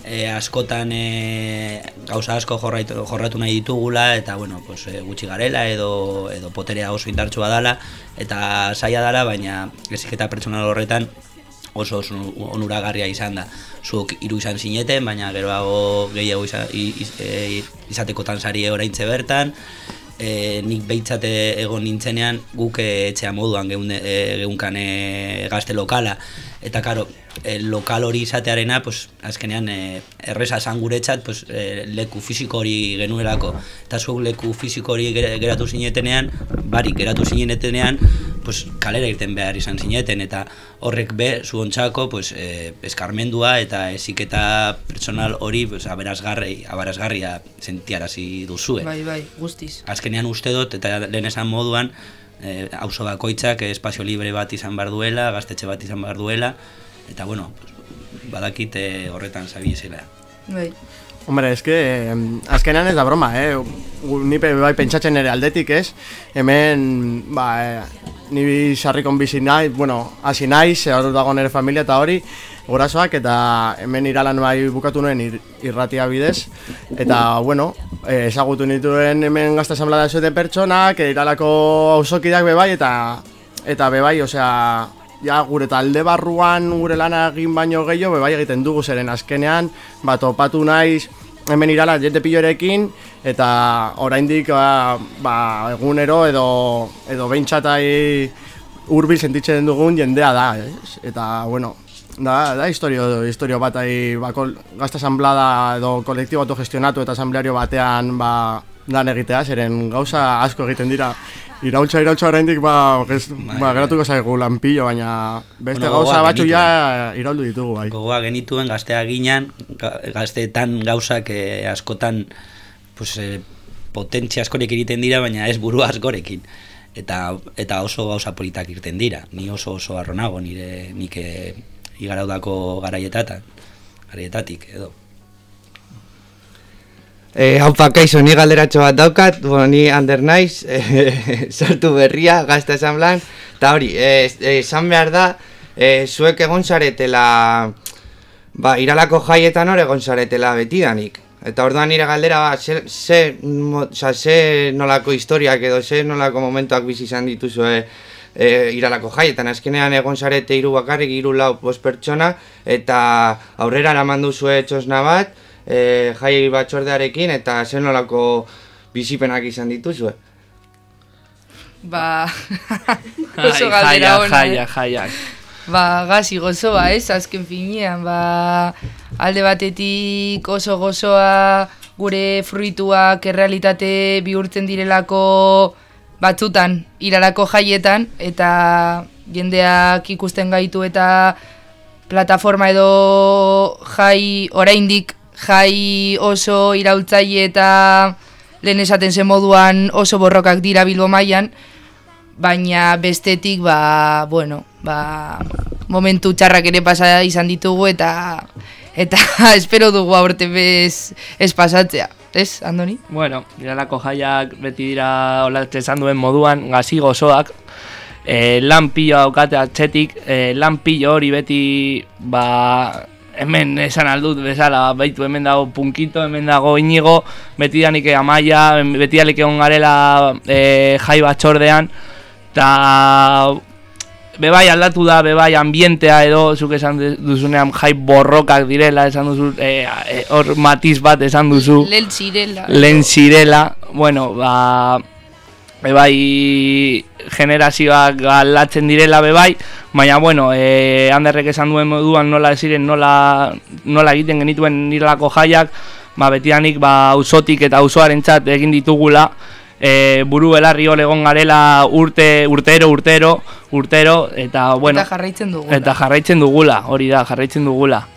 eh, askotan eh, gauza asko jorraitu, jorratu nahi ditugula eta bueno, pues, eh, gutxi garela edo, edo poterea oso indartsua dela eta saia dela baina eziketa pertsonal horretan oso oso onuragarria izan da. Zuk hiru izan zineten, baina geroago gehiago iza, i- iz- e, izatekotan sari oraintze bertan. E, nik behitzate egon nintzenean guk eh, etxea moduan geunde, e, geunkan e, gazte lokala. Eta karo, e, lokal hori izatearena, pues, azkenean e, erreza esan guretzat pues, e, leku fisiko hori genuelako. Eta zuk leku fisiko hori gera- geratu zinetenean, barik geratu zinetenean, pues, kalera irten behar izan zineten, eta horrek be, zuontzako, pues, e, eskarmendua eta eziketa personal hori pues, aberasgarri, aberasgarria sentiarazi duzue. bai, bai, guztiz. Azkenean uste dut, eta lehen esan moduan, eh, auzo bakoitzak espazio libre bat izan behar duela, gaztetxe bat izan behar duela, eta bueno, badakit eh, horretan zabiezela. Bai. Hombre, eske, eh, azkenean ez da broma, eh? Gu- Ni pe- bai pentsatzen ere aldetik, ez? Hemen, ba, eh, ni sarrikon bizi nahi, bueno, hasi naiz, hor dago nire familia eta hori, gurasoak, eta hemen iralan bai bukatu nuen ir, irratia bidez, eta, bueno, eh, ezagutu nituen hemen gazta asamblea zuten pertsonak, eh, iralako auzokideak bebai, eta, eta bebai, osea, ja, gure talde barruan gure lana egin baino gehiago, bebai egiten dugu zeren azkenean, ba, topatu naiz, hemen irala jente pilorekin, eta oraindik ba, ba, egunero edo, edo beintxatai hurbil sentitzen dugun jendea da, ez? Eta, bueno, da, da historio, historio bat ahi, ba, kol, gazta asamblada edo kolektibo autogestionatu eta asambleario batean ba, lan egitea, zeren gauza asko egiten dira. Iraultza, iraultza oraindik ba, gez, ba, geratuko zaigu lanpillo, baina beste Bueno, gauza batzu ja irauldu ditugu bai. Gogoa genituen gaztea ginen, ga- gazteetan gauzak eh, askotan pues, eh, potentzia askorik egiten dira, baina ez buru askorekin. Eta, eta oso gauza politak irten dira. Ni oso oso arronago nire nik eh, igaraudako garaietatan, garaietatik edo. E, haupa, kaixo, ni galderatxo bat daukat, bueno, ni ander naiz, e, sartu berria, gazta esan blan, eta hori, e, esan behar da, e, zuek egon zaretela, ba, iralako jaietan hor egon zaretela betidanik. Eta orduan nire galdera, ba, ze, ze, mo, oza, ze nolako historiak edo ze nolako momentuak bizi izan dituzue e, iralako jaietan. Azkenean egon zarete hiru bakarrik, hiru lau bost pertsona, eta aurrera eraman duzue txosna bat, e, jai batxordearekin, eta zer nolako bizipenak izan dituzue. Ba, oso galdera jaiak, ona, eh? jaiak, jaiak. Ba, gazi gozoa, ez, azken finean, ba, alde batetik oso gozoa gure fruituak errealitate bihurtzen direlako batzutan, iralako jaietan, eta jendeak ikusten gaitu eta plataforma edo jai, oraindik jai oso iraultzaile eta lehen esaten zen moduan oso borrokak dira Bilbo mailan, baina bestetik ba, bueno, ba, momentu txarrak ere pasa izan ditugu eta eta espero dugu aurte bez ez pasatzea, ez, Andoni? Bueno, iralako jaiak beti dira olatze esan duen moduan, gazi gozoak, e, lan pilo daukate atzetik, e, lan pilo hori beti, ba, hemen esan aldut bezala, baitu hemen dago punkito, hemen dago inigo, beti danik amaia, beti danik egon garela e, jai batxordean, eta bebai aldatu da, bebai ambientea edo, zuk esan duzunean jai borrokak direla, esan duzu, e, e, hor matiz bat esan duzu. Lel zirela. Lehen zirela, bueno, ba, bebai generazioak galdatzen direla bebai, baina bueno, e, handerrek esan duen moduan nola ziren, nola, nola egiten genituen nirelako jaiak, ba, betianik ba, auzotik eta auzoarentzat egin ditugula, e, buru belarri hor egon garela urte, urtero, urtero, urtero, eta bueno, Eta jarraitzen dugu. eta jarraitzen dugula, hori da, jarraitzen dugula.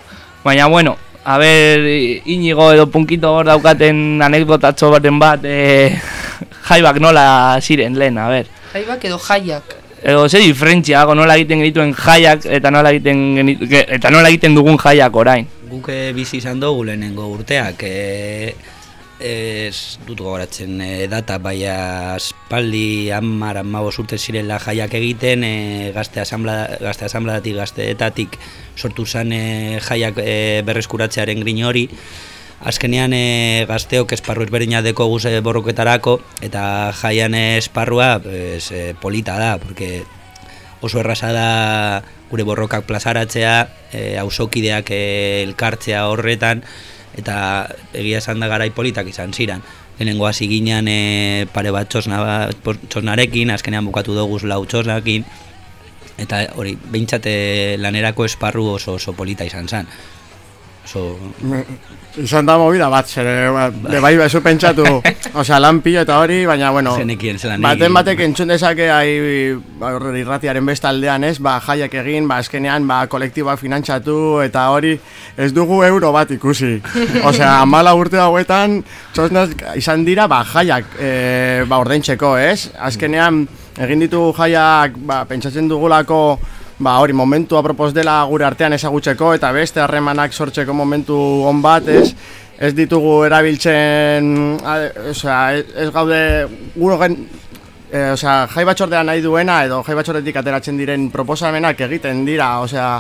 Baina, bueno, a ber, inigo edo punkito hor daukaten anekdotatxo baten bat, e, jaibak nola ziren lehen, a ber. Jaibak edo jaiak. Edo ze diferentzia, dago, nola egiten genituen jaiak eta nola egiten, genitu, ge- eta nola egiten dugun jaiak orain. Guk eh, bizi izan dugu lehenengo urteak, e, ez dut gogoratzen e, data, baina espaldi hamar hamabos urte zirela jaiak egiten, e, gazte, asamblea, gazte asambladatik, gazteetatik sortu zen e, jaiak e, berreskuratzearen grin hori, Azkenean e, gazteok esparru ezberdina deko guz borroketarako eta jaian esparrua pues, e, polita da, porque oso erraza da gure borrokak plazaratzea, e, auzokideak e, elkartzea horretan, eta egia esan da garai politak izan ziren. Lehenengo hasi ginen e, pare bat txosna, txosnarekin, azkenean bukatu dugu lau txosnakin, eta hori, behintzat e, lanerako esparru oso oso polita izan zen. Oso, Izan da movida bat, zer, ba, be bai bezu pentsatu, osea, lan pilo eta hori, baina, bueno, Zenekien zelan baten batek entzun dezake ai, ba, irratiaren bestaldean, ez, ba, jaiak egin, ba, azkenean, ba, kolektiboak finantzatu, eta hori, ez dugu euro bat ikusi. Osea, amala urte hauetan, txosnaz, izan dira, ba, jaiak, e, ba, ordaintzeko, ez? Azkenean, egin ditugu jaiak, ba, pentsatzen dugulako, ba hori momentu apropos dela gure artean ezagutzeko eta beste harremanak sortzeko momentu on bat, ez? Ez ditugu erabiltzen, osea, ez, gaude gure gen, e, osea, jai batxordea nahi duena edo jai batxordetik ateratzen diren proposamenak egiten dira, osea,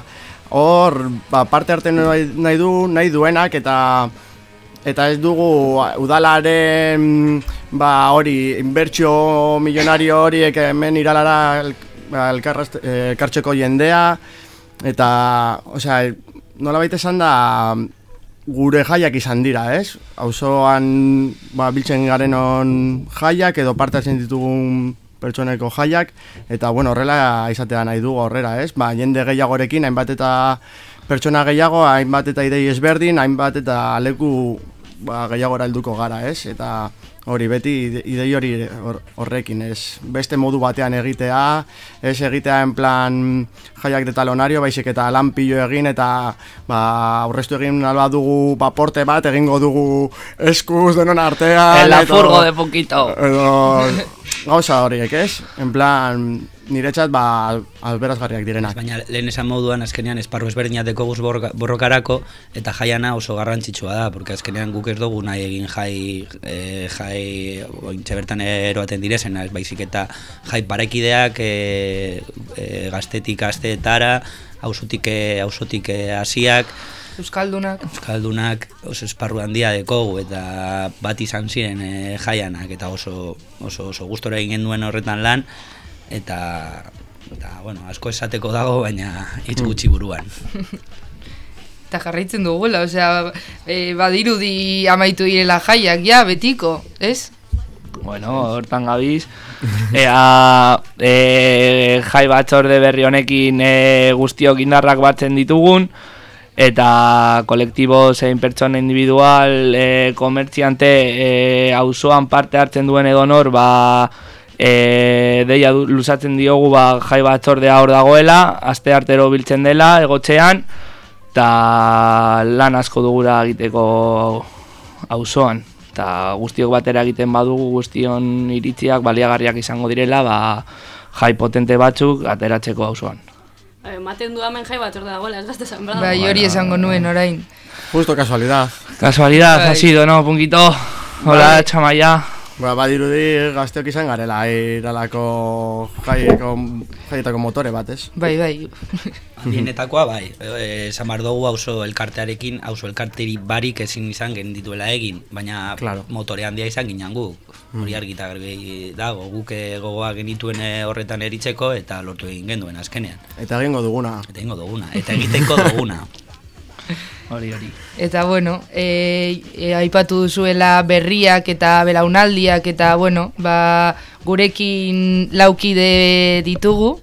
hor ba, parte hartzen nahi, du nahi duenak eta eta ez dugu udalaren ba hori inbertsio milionario horiek hemen iralara ba, eh, elkartzeko jendea eta osea nolabait esan da gure jaiak izan dira, ez? Auzoan ba, biltzen garenon jaiak edo parte hartzen ditugun pertsoneko jaiak eta bueno, horrela izatea nahi dugu horrera, ez? Ba, jende gehiagorekin hainbat eta pertsona gehiago, hainbat eta idei ezberdin, hainbat eta leku ba, gehiagora helduko gara, ez? Eta hori beti ide- idei hori hor- horrekin, ez? Beste modu batean egitea, ez egitea en plan jaiak de talonario, baizik eta lan pilo egin eta ba, aurreztu egin alba dugu paporte bat, egingo dugu eskuz denon artean. En la furgo de poquito. Edo gauza horiek, ez? En plan, niretzat ba, alberazgarriak direnak. Baina lehen esan moduan azkenean esparru ezberdinak dekoguz borroka- borrokarako eta jaiana oso garrantzitsua da, porque azkenean guk ez dugu nahi egin jai, e, jai ointxe bertan eroaten direzen, ez baizik eta jai parekideak e, e, gaztetik gazteetara, auzotik auzotik e, hasiak, Euskaldunak. Euskaldunak oso esparru handia dekogu eta bat izan ziren e, jaianak eta oso, oso, oso gustora egin duen horretan lan eta, eta bueno, asko esateko dago baina hitz gutxi buruan. Eta jarraitzen dugula, osea, e, badirudi amaitu direla jaiak, ja, betiko, ez? Bueno, hortan gabiz. Ea e, jai batzorde berri honekin e, guztiok indarrak batzen ditugun eta kolektibo zein pertsona individual e, komertziante e, auzoan parte hartzen duen edonor ba, e, deia luzatzen diogu ba, jai batzordea hor dagoela, aste artero biltzen dela, egotxean, eta lan asko dugura egiteko auzoan eta guztiok batera egiten badugu guztion iritziak baliagarriak izango direla ba, jai potente batzuk ateratzeko auzoan. Eh, Ematen du hemen jai bat orde dagoela, ez gazte esan bera. Bai, hori esango nuen orain. Justo casualidad. Casualidad, Bai. ha sido, no, punkito. Hola, Bai. chamaia. Ba, badirudi gazteok izan garela, iralako jaieko, jaietako motore bat, ez? Bai, bai. Bienetakoa bai, e, esan behar dugu auzo elkartearekin, auzo elkarteri barik ezin izan gendituela egin, baina Claro. motore handia izan ginen gu. Hori argita garbi dago, guk eh, gogoa genituen eh, horretan eritzeko eta lortu egin genduen azkenean. Eta egingo duguna. Eta egingo duguna, eta egiteko duguna. Hori, hori. Eta bueno, e, e, aipatu duzuela berriak eta belaunaldiak eta bueno, ba, gurekin laukide ditugu,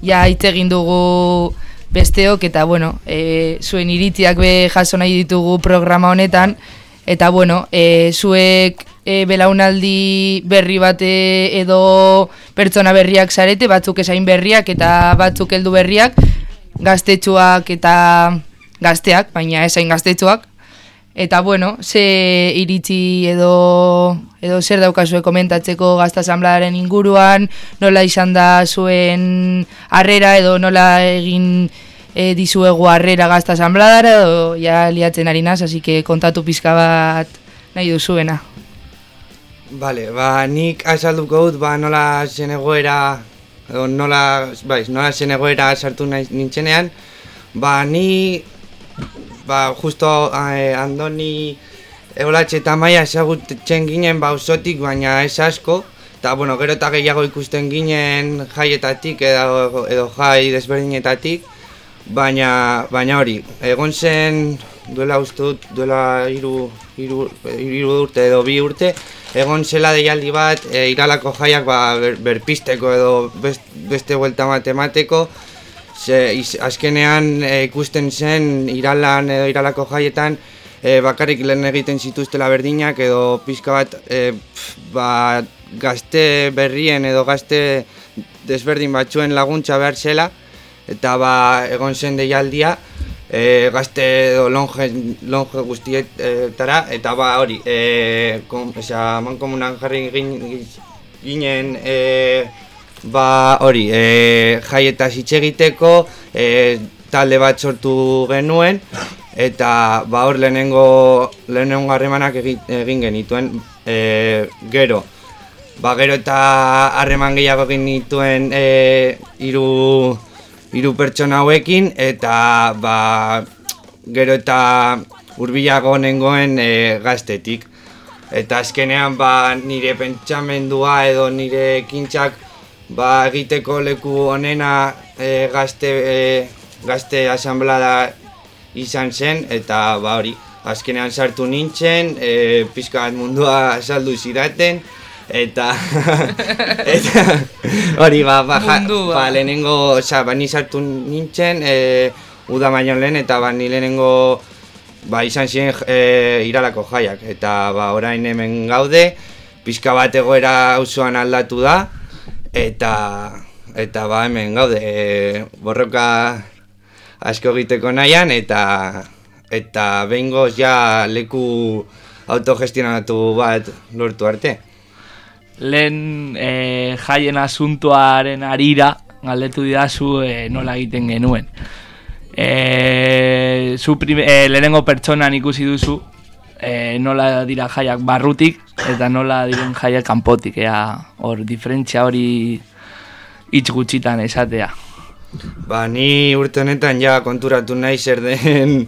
ja hitz egin dugu besteok eta bueno, e, zuen iritziak be jaso nahi ditugu programa honetan eta bueno, e, zuek e, belaunaldi berri bate edo pertsona berriak zarete, batzuk esain berriak eta batzuk heldu berriak, gaztetxuak eta gazteak, baina esain gaztetxuak. Eta bueno, ze iritzi edo, edo zer daukazue komentatzeko gazta asanbladaren inguruan, nola izan da zuen harrera edo nola egin e, dizuegu harrera gazta asanbladara edo ja liatzen ari naz, así que kontatu pizka bat nahi duzuena. Vale, ba, nik azalduko dut, ba, nola zen egoera, edo nola, bai, nola zen egoera sartu nahi nintzenean, ba, ni, ba, justo eh, andoni egolatxe eta maia ezagutzen ginen bauzotik, baina ez asko, eta, bueno, gero eta gehiago ikusten ginen jaietatik edo, edo jai desberdinetatik, baina, baina hori, egon zen duela uste dut, duela hiru, hiru, hiru urte edo bi urte, egon zela deialdi bat e, iralako jaiak ba, ber, berpisteko edo best, beste buelta bat emateko, ze iz, azkenean e, ikusten zen iralan edo iralako jaietan e, bakarrik lehen egiten zituztela berdinak edo pizka bat e, pf, ba, gazte berrien edo gazte desberdin batzuen laguntza behar zela eta ba, egon zen deialdia e, gazte edo longe, longe guztietara eta ba hori e, kom, osea, mankomunan jarri gin, ginen e, ba hori, e, jaietaz hitz egiteko, e, talde bat sortu genuen, eta ba hor lehenengo, lehenengo harremanak egin, genituen, e, gero, ba gero eta harreman gehiago egin nituen e, hiru hiru pertsona hauekin, eta ba gero eta hurbilago nengoen e, gaztetik. Eta azkenean ba, nire pentsamendua edo nire ekintzak ba, egiteko leku honena e, gazte, e, gazte asamblada izan zen eta ba hori, azkenean sartu nintzen, e, pizka bat mundua saldu zidaten eta eta hori ba, ba, ja, ba lehenengo, osea, ba, ni sartu nintzen e, uda baino lehen eta ba, ni lehenengo ba, izan ziren e, iralako jaiak eta ba, orain hemen gaude pizka bat egoera auzoan aldatu da eta eta ba hemen gaude e, borroka asko egiteko nahian eta eta behingoz ja leku autogestionatu bat lortu arte. Lehen e, jaien asuntuaren arira galdetu didazu e, nola egiten genuen. E, prime, e, lehenengo pertsonan ikusi duzu e, nola dira jaiak barrutik eta nola diren jaiak kanpotik. Ea, hor, diferentzia hori hitz gutxitan esatea. Ba, ni urte honetan ja konturatu nahi zer den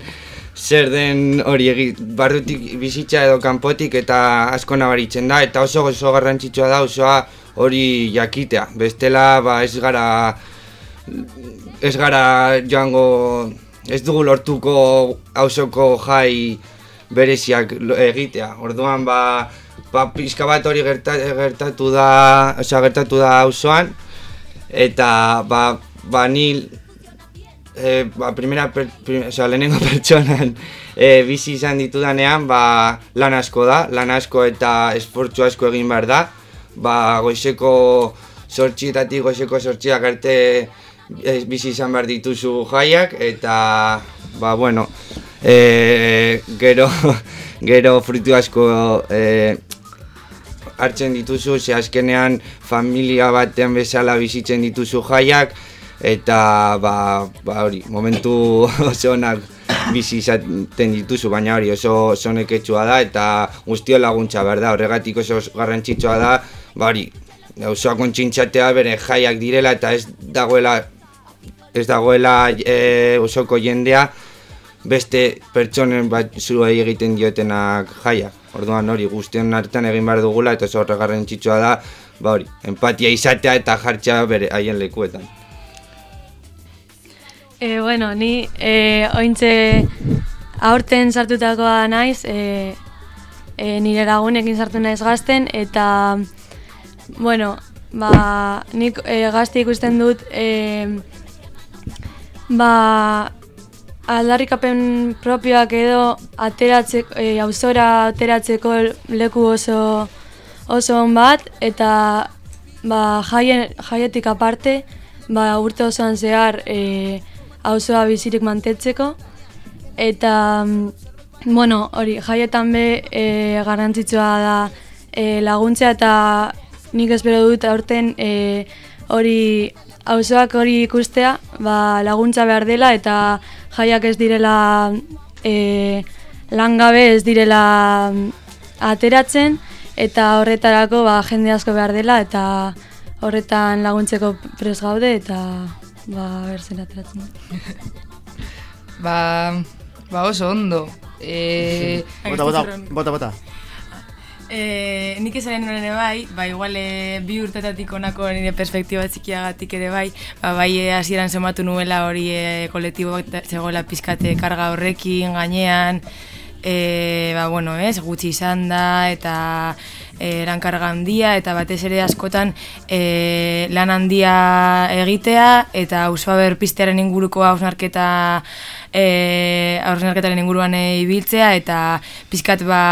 zer den hori egi, barrutik bizitza edo kanpotik eta asko nabaritzen da eta oso oso garrantzitsua da osoa hori jakitea. Bestela ba ez gara ez gara joango ez dugu lortuko auzoko jai bereziak egitea. Orduan ba ba pizka bat hori gerta, gertatu da, osea gertatu da auzoan eta ba ba ni e, ba, primera per, prim, osea, lehenengo pertsonan e, bizi izan ditudanean ba, lan asko da, lan asko eta esportzu asko egin behar da ba, goizeko sortxietatik goizeko sortxiak arte e, bizi izan behar dituzu jaiak eta ba, bueno e, gero gero frutu asko e, hartzen dituzu, ze azkenean familia batean bezala bizitzen dituzu jaiak, eta ba, ba hori, momentu oso onak bizi izaten dituzu, baina hori oso, oso neketsua da, eta guztio laguntza behar da, horregatik oso garrantzitsua da, ba hori, osoa kontsintzatea bere jaiak direla, eta ez dagoela, ez dagoela e, osoko jendea, beste pertsonen bat zuei egiten diotenak jaiak. Orduan hori guztion hartan egin behar dugula eta oso garrantzitsua da, ba hori, empatia izatea eta jartzea bere haien lekuetan. E, bueno, ni e, ointze aurten sartutakoa naiz, e, e, nire lagunekin sartu naiz gazten, eta, bueno, ba, nik e, gazte ikusten dut, e, ba, aldarrikapen propioak edo ateratzeko, e, auzora ateratzeko leku oso oso on bat eta ba, jaien, jaietik aparte ba, urte osoan zehar e, auzoa bizirik mantetzeko. Eta mm, bueno, hori jaietan be e, garrantzitsua da e, laguntzea eta nik espero dut aurten e, hori auzoak hori ikustea ba, laguntza behar dela eta jaiak ez direla e, langabe ez direla mm, ateratzen eta horretarako ba, jende asko behar dela eta horretan laguntzeko pres gaude eta ba, berzen ateratzen. Ba, ba oso ondo. E, Bota, bota, bota, bota. E, nik esan nuen ere bai, ba igual e, bi urtetatik onako nire perspektiba txikiagatik ere bai, ba bai e, hasieran somatu nuela hori e, kolektibo zegoela pizkate karga horrekin gainean, e, ba bueno, ez, gutxi izan da eta e, lan karga handia eta batez ere askotan e, lan handia egitea eta auzoa berpiztearen inguruko hausnarketa e, hausnarketaren inguruan e, ibiltzea eta pizkat ba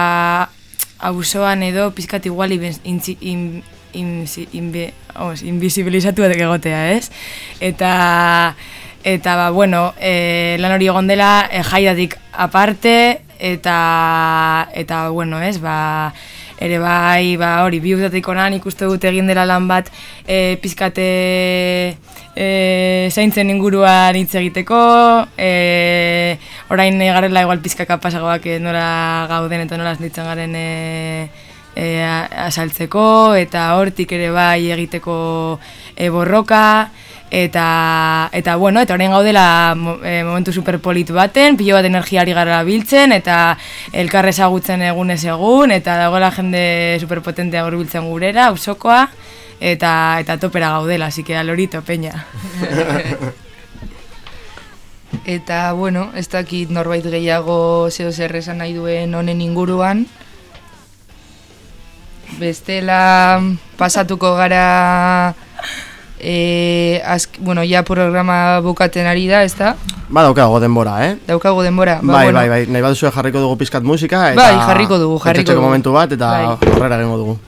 auzoan edo pizkat igual intzi- in, in, batek egotea, ez? Eta eta ba, bueno, e, lan hori egon dela e, jaidatik aparte eta eta bueno, ez? Ba, ere bai, ba, hori, bi urtetik onan ikuste dut egin dela lan bat e, pizkate e, zaintzen inguruan hitz egiteko, e, orain garela igual pizkaka pasagoak e, nola gauden eta nola esnitzen garen e, e, asaltzeko, eta hortik ere bai egiteko e, borroka, eta eta bueno, eta orain gaudela e, momentu superpolitu baten, pilo bat energiari gara biltzen eta elkar ezagutzen egunez egun eta dagoela jende superpotentea biltzen gurera, ausokoa eta eta topera gaudela, así que alorito peña. eta bueno, ez dakit norbait gehiago zeo zer esan nahi duen honen inguruan. Bestela pasatuko gara E, azk, bueno, ja programa bukaten ari da, ez da? Ba, daukago denbora, eh? Daukago denbora. Ba, bai, bueno. bai, bai, nahi baduzu jarriko dugu pizkat musika, eta... Bai, jarriko dugu, jarriko dugu. momentu bat, eta bai. horrera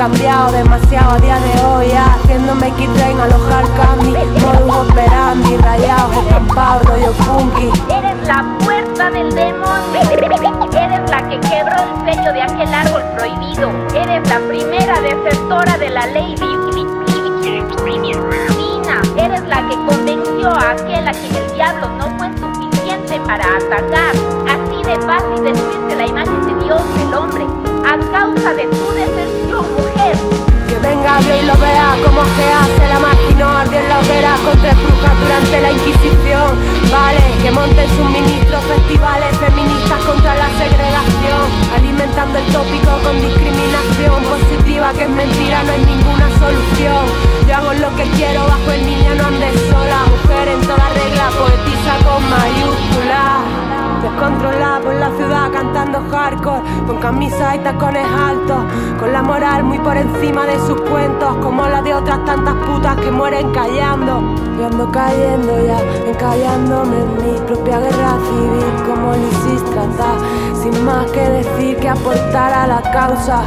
cambiado demasiado a día de hoy ya, Haciéndome kit train, alojar cami Modus operandi, rayados, escampados, rollo funky. Eres la puerta del demonio Eres la que quebró el sello de aquel árbol prohibido. Eres la primera defensora de la ley divina Eres la que convenció a aquel a quien el diablo no fue suficiente para atacar. Así de fácil destruirse la imagen de Dios del hombre a causa de tu desesperación y lo vea como se hace la máquina bien la hoguera con tres brujas durante la Inquisición. Vale, que monten sus ministros festivales feministas contra la segregación, alimentando el tópico con discriminación positiva que es mentira, no hay ninguna solución. Yo hago lo que quiero bajo el niño, no andes sola, mujer en toda regla, poetiza con mayúsculas. Descontrolada en la ciudad cantando hardcore, con camisas y tacones altos, con la moral muy por encima de sus cuentos, como la de otras tantas putas que mueren callando. Yo ando cayendo ya, encallándome en mi propia guerra civil, como Lisis trata, sin más que decir que aportar a la causa.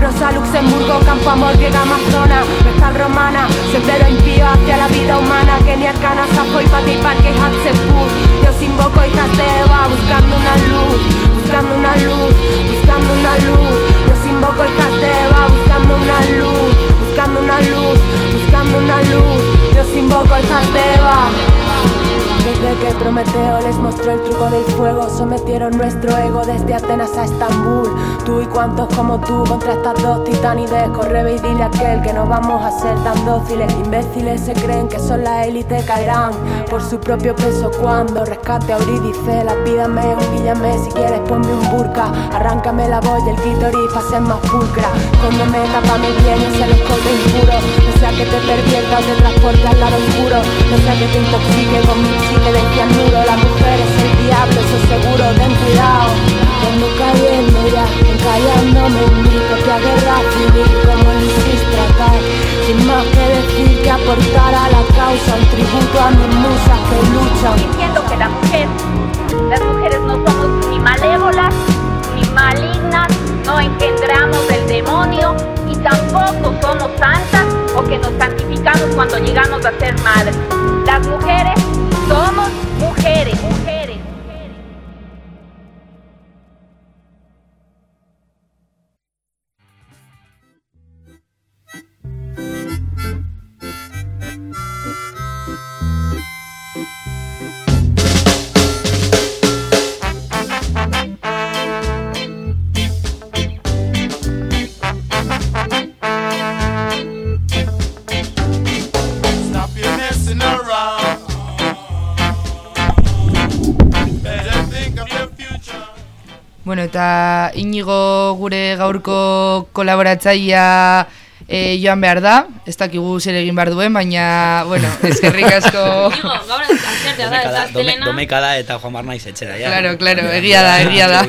Rosa, Luxemburgo, Campo Amor, griega, Amazona, Vestal Romana, sendero impío hacia la vida humana, Kenia, Cana, Sapo y Pati, Parque, Hatshepsut. Yo invoco, hijas de buscando una luz, buscando una luz, buscando una luz. Yo invoco, hijas de buscando una luz, buscando una luz, buscando una luz. Yo invoco, hijas de desde que Prometeo les mostró el truco del fuego, sometieron nuestro ego desde Atenas a Estambul. Tú y cuantos como tú contra estas dos titanides, corre y dile a aquel que no vamos a ser tan dóciles. Imbéciles se creen que son la élite, caerán por su propio peso cuando rescate a Eurídice. La pídame, humíllame si quieres, ponme un burka. Arráncame la boya, el clítoris para ser más pulcra. Cóndeme, tápame bien y se los corte impuro. No sea que te perviertas o te transporte al lado oscuro. No sea que te intoxique con mi chico chile de cianuro. La mujer es el diablo, eso seguro, ten cuidado. Vengo cayendo ya, encallándome en mi propia guerra civil, como lo hiciste tratar. Sin más que decir que aportar a la causa, un tributo a mis musas que luchan. diciendo que la mujer, las mujeres no somos ni malévolas ni malignas, no engendramos el demonio y tampoco somos santas o que nos santificamos cuando llegamos a ser madres. Inigo gure gaurko kolaboratzailea e, joan behar da, ez dakigu zer egin behar duen, baina, bueno, eskerrik asko... gaur aztertea da, ez Domeka da, domeka eta joan bar naiz etxera, ja. Claro, claro, egia da, egia da.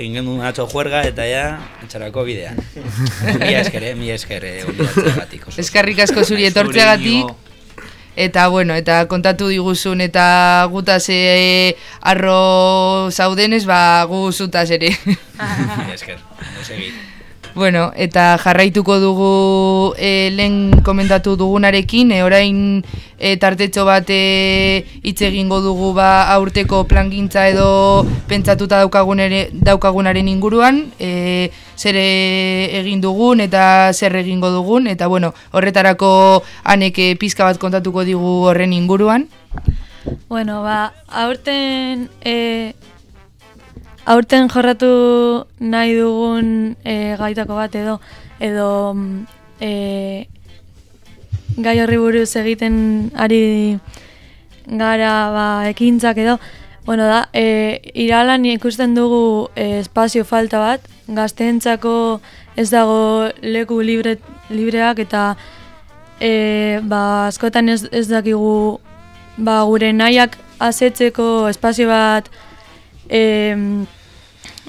Ingen du atzo juerga eta ja, etxarako bidean. Mi esker, eh, mi esker, eh, gonbidatzeagatik. oso. Eskarrik asko zuri etortzeagatik. Eta bueno, eta kontatu diguzun eta gutaz e, arro zaudenez, ba gu zutaz ere. Esker. Bueno, eta jarraituko dugu e, lehen komentatu dugunarekin, e, orain e, tartetxo bat e, hitz egingo dugu ba aurteko plangintza edo pentsatuta daukagunere, daukagunaren inguruan, e, zer e, egin dugun eta zer egingo dugun, eta bueno, horretarako anek e, pizka bat kontatuko digu horren inguruan. Bueno, ba, aurten e, aurten jorratu nahi dugun e, gaitako bat edo edo e, gai horri buruz egiten ari gara ba, ekintzak edo Bueno, da, e, iralan ikusten dugu e, espazio falta bat, gazteentzako ez dago leku libre, libreak eta e, ba, askotan ez, ez dakigu ba, gure nahiak asetzeko espazio bat e,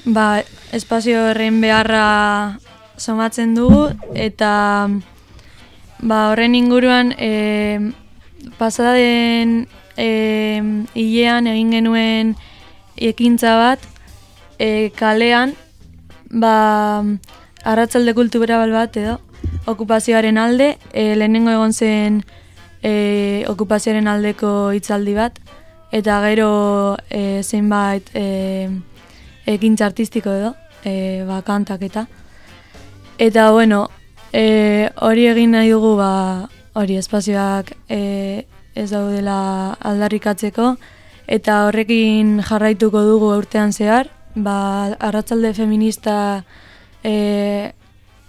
ba, espazio horren beharra somatzen dugu eta ba, horren inguruan e, pasaden e, hilean egin genuen ekintza bat e, kalean ba, arratzalde kultural bat edo okupazioaren alde, e, lehenengo egon zen e, okupazioaren aldeko hitzaldi bat, eta gero e, zenbait e, ekintza artistiko edo, e, ba, kantak eta. Eta, bueno, e, hori egin nahi dugu, ba, hori espazioak e, ez daudela aldarrikatzeko, eta horrekin jarraituko dugu urtean zehar, ba, arratzalde feminista e,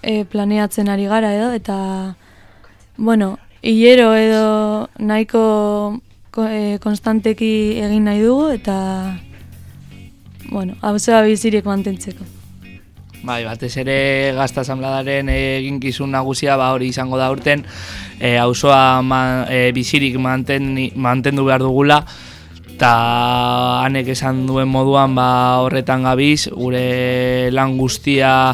e, planeatzen ari gara edo, eta, bueno, hilero edo nahiko ko- konstanteki egin nahi dugu, eta, bueno, hauzoa bizirik mantentzeko. Bai, batez ere gazta asanbladaren eginkizun nagusia ba hori izango da urten e, auzoa ma, e, bizirik manten, mantendu behar dugula eta hanek esan duen moduan ba horretan gabiz gure lan guztia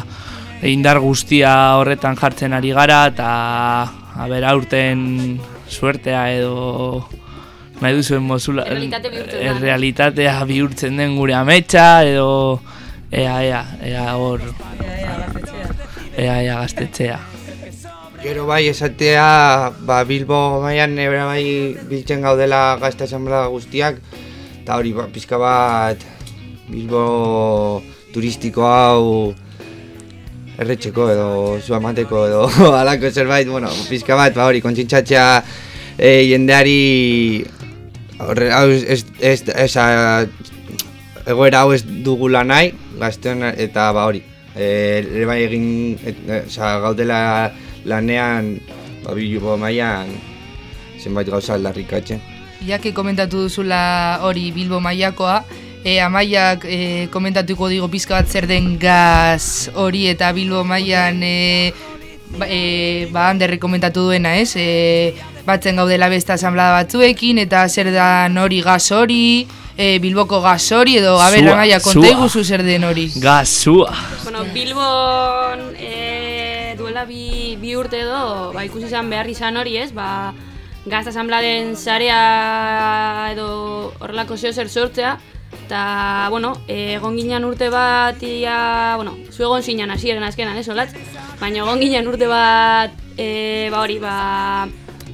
indar guztia horretan jartzen ari gara eta a ber aurten suertea edo nahi duzuen mozula errealitatea bihurtzen den gure ametsa edo ea ea ea hor ea ea gaztetxea. Gero bai esatea, ba, Bilbo maian ebera bai biltzen gaudela gazta asamblea guztiak, eta hori ba, pizka bat Bilbo turistiko hau erretxeko edo zu emateko edo alako zerbait, bueno, pizka bat, ba hori, kontzintzatzea e, jendeari horre, hau ez, ez, ez, a- egoera hau ez dugula nahi, gazteon eta ba hori. E, ere bai egin, et, e, oza, gaudela lanean, ba, bilbo maian, zenbait gauza aldarrikatzen. Iake komentatu duzula hori Bilbo Maiakoa, e, Amaiak e, komentatuko digo pizka bat zer den gaz hori eta Bilbo Maian e, ba, e, ba komentatu duena, ez? E, batzen gaudela beste asamblada batzuekin eta zer da hori gaz hori, e, Bilboko gaz hori edo, a ber, Zua, Amaia, konta zua. iguzu zer den hori. Gazua. Bueno, Bilbon e, duela bi, bi urte edo, ba, ikusi izan behar izan hori ez, ba, gazta asamblaren zarea edo horrelako zeo zer sortzea, eta, bueno, egon ginen urte bat, ia, bueno, zu egon zinan hasieran azkenan, ez, olatz? Baina egon ginen urte bat, e, ba hori, ba,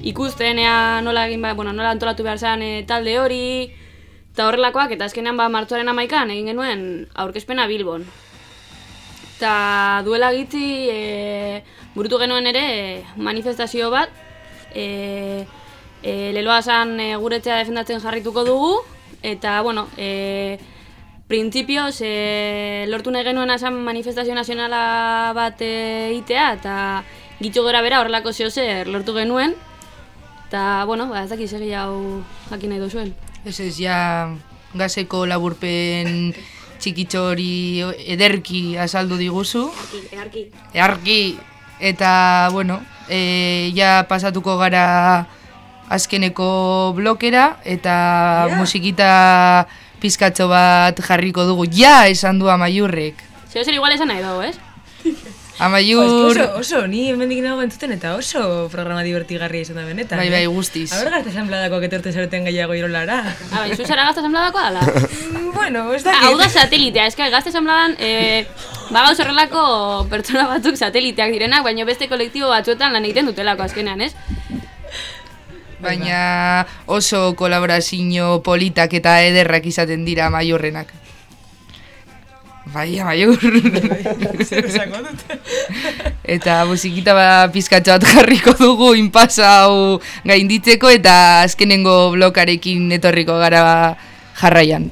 ikusten ea nola egin, ba, bueno, nola antolatu behar zen e, talde hori, eta horrelakoak, eta azkenean ba, martxoaren amaikan egin genuen aurkezpena Bilbon. Eta duela gitzi e, burutu genuen ere e, manifestazio bat, e, e, leloa zan e, guretzea defendatzen jarrituko dugu, eta, bueno, e, printzipioz e, lortu nahi genuen esan manifestazio nazionala bat e, itea, eta gitxo gora bera horrelako zeo zer lortu genuen, eta, bueno, ba, ez dakit segi hau jakin nahi duzuen. Ez ez, ja gazeko laburpen txikitxo hori ederki azaldu diguzu. Earki. Earki. Eta, bueno, e, ja pasatuko gara azkeneko blokera eta musikita pizkatxo bat jarriko dugu. Ja, esan du amaiurrek. Zeo zer igual esan nahi dugu, ez? Amaiur... Jo, es que oso, oso, ni hemendik nago entzuten eta oso programa divertigarria izan da benetan. Bai, eh? bai, guztiz. A ber, gazte asambladakoak etorte zareten gehiago irolara. Ah, bai, zu zara gazta asambladakoa dala? bueno, ez Ah, dakit. Hau da satelitea, eska gazte asamladan e, bagauz horrelako pertsona batzuk sateliteak direnak, baina beste kolektibo batzuetan lan egiten dutelako azkenean, ez? Baina oso kolaborazio politak eta ederrak izaten dira maiorrenak. Bai, dut. eta musikita ba, pizkatxo bat jarriko dugu inpasa hau gainditzeko eta azkenengo blokarekin etorriko gara jarraian.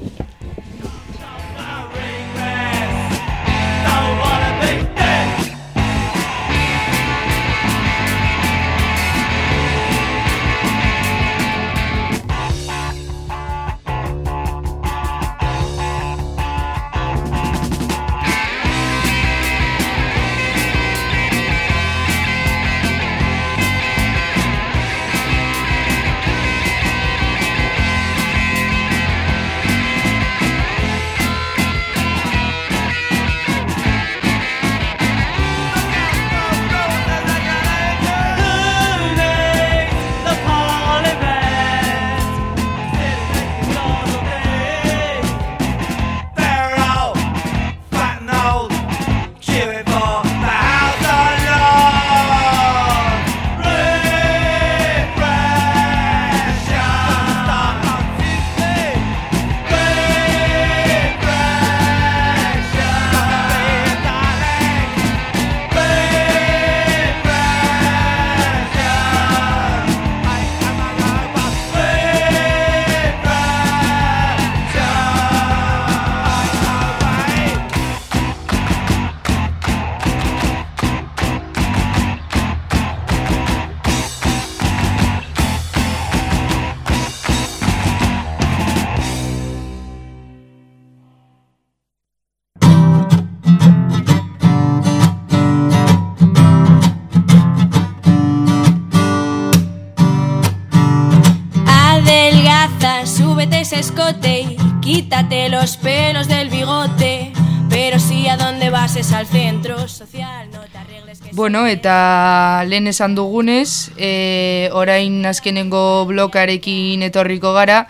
Dónde vas es al centro social, no te arregles que... Bueno, eta lehen esan dugunez, e, orain azkenengo blokarekin etorriko gara,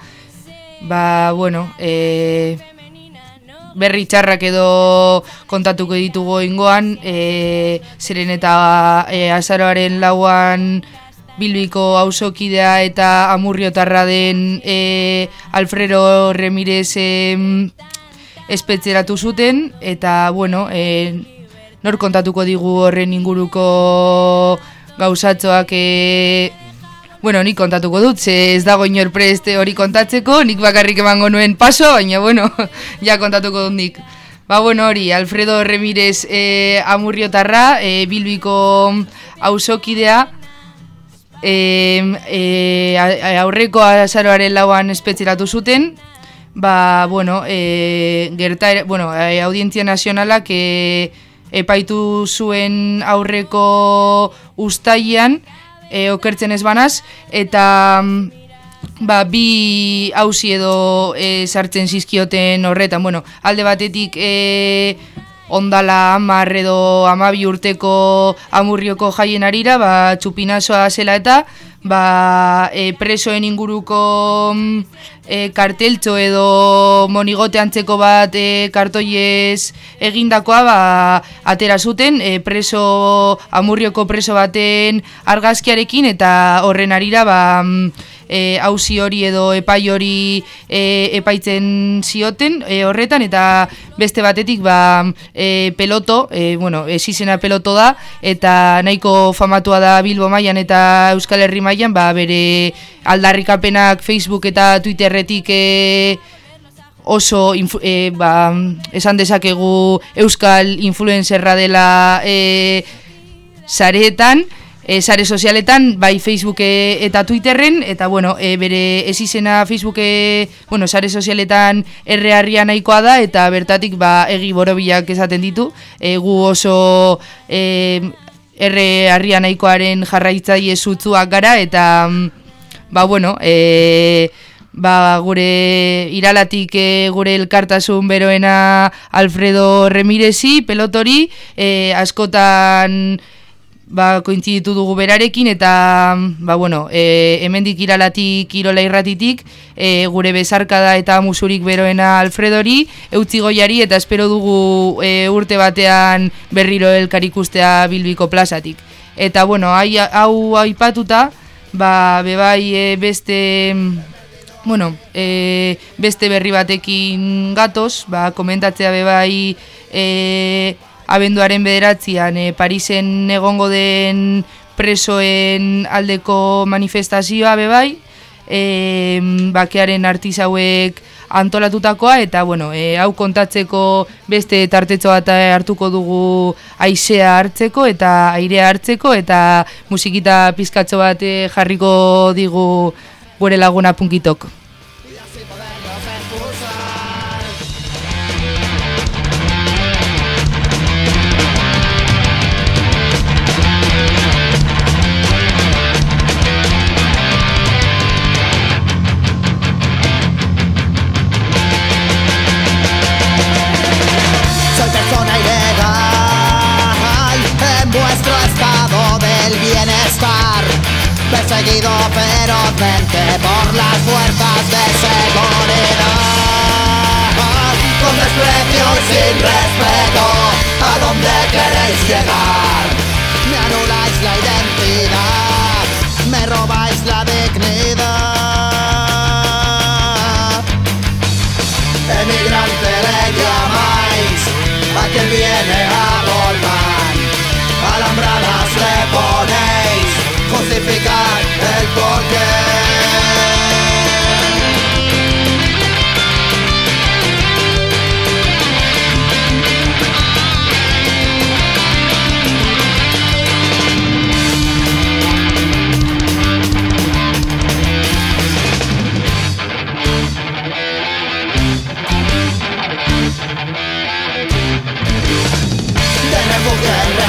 ba, bueno, e, berri txarrak edo kontatuko ditugu ingoan, e, zeren eta e, azaroaren lauan Bilbiko auzokidea eta amurriotarra den e, Alfredo Remirez em, espetzeratu zuten, eta, bueno, e, nor kontatuko digu horren inguruko gauzatxoak e, bueno, nik kontatuko dut, ze ez dago inor preste hori kontatzeko, nik bakarrik emango nuen paso, baina, bueno, ja kontatuko dut nik. Ba, bueno, hori, Alfredo Remirez e, amurriotarra, e, bilbiko hausokidea, e, e, aurreko azaroaren lauan espetzeratu zuten, ba, bueno, e, gerta, bueno, e, audientzia nazionalak e, epaitu zuen aurreko ustaian, e, okertzen ez banaz, eta ba, bi hausi edo e, sartzen zizkioten horretan, bueno, alde batetik e, ondala amar edo amabi urteko amurrioko jaien arira, ba, txupinazoa zela eta, ba, e, presoen inguruko mm, e, karteltxo edo monigote antzeko bat e, kartoiez egindakoa ba, atera zuten e, preso, amurrioko preso baten argazkiarekin eta horren arira ba, mm, e, hausi hori edo epai hori e, epaitzen zioten e, horretan eta beste batetik ba, e, peloto, e, bueno, esizena peloto da eta nahiko famatua da Bilbo mailan eta Euskal Herri mailan ba, bere aldarrikapenak Facebook eta Twitterretik e, oso e, ba, esan dezakegu Euskal influencerra dela e, sareetan e, sare sozialetan, bai Facebook eta Twitterren, eta bueno, e, bere ez izena Facebook, bueno, sare sozialetan errearria nahikoa da, eta bertatik ba, egi borobilak esaten ditu, e, gu oso e, erre nahikoaren jarraitzaile zutzuak gara, eta ba, bueno, e, ba, gure iralatik e, gure elkartasun beroena Alfredo Remirezi, pelotori, e, askotan ba, kointziditu dugu berarekin eta ba, bueno, e, hemendik iralatik irola irratitik e, gure bezarkada eta musurik beroena Alfredori eutzi goiari eta espero dugu e, urte batean berriro elkarikustea bilbiko plazatik. Eta bueno, hau aipatuta, ba, bebai e, beste bueno, e, beste berri batekin gatoz, ba, komentatzea bebai e, abenduaren bederatzean e, Parisen egongo den presoen aldeko manifestazioa bebai, e, bakearen artizauek antolatutakoa eta bueno, e, hau kontatzeko beste tartetxo bat hartuko dugu aizea hartzeko eta airea hartzeko eta musikita pizkatxo bat e, jarriko digu gure laguna punkitok. Por las fuerzas de seguridad. Con desprecio y sin respeto, ¿a dónde queréis llegar? Me anuláis la identidad, me robáis la dignidad.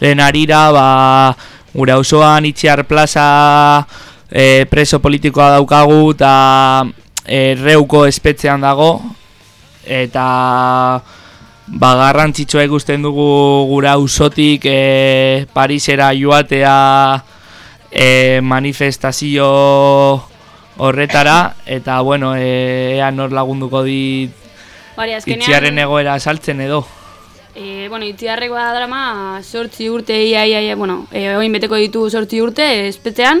lehen arira, ba, gure auzoan itxiar plaza e, preso politikoa daukagu, eta e, reuko espetzean dago, eta ba, garrantzitsua ikusten dugu gure auzotik e, Parisera joatea e, manifestazio horretara, eta bueno, e, ea nor lagunduko dit Bari, azkenean... itziarren egoera saltzen edo. E, bueno, itziarrek badrama sortzi urte, ia, ia, ia, bueno, e, oin beteko ditu sortzi urte, espetzean,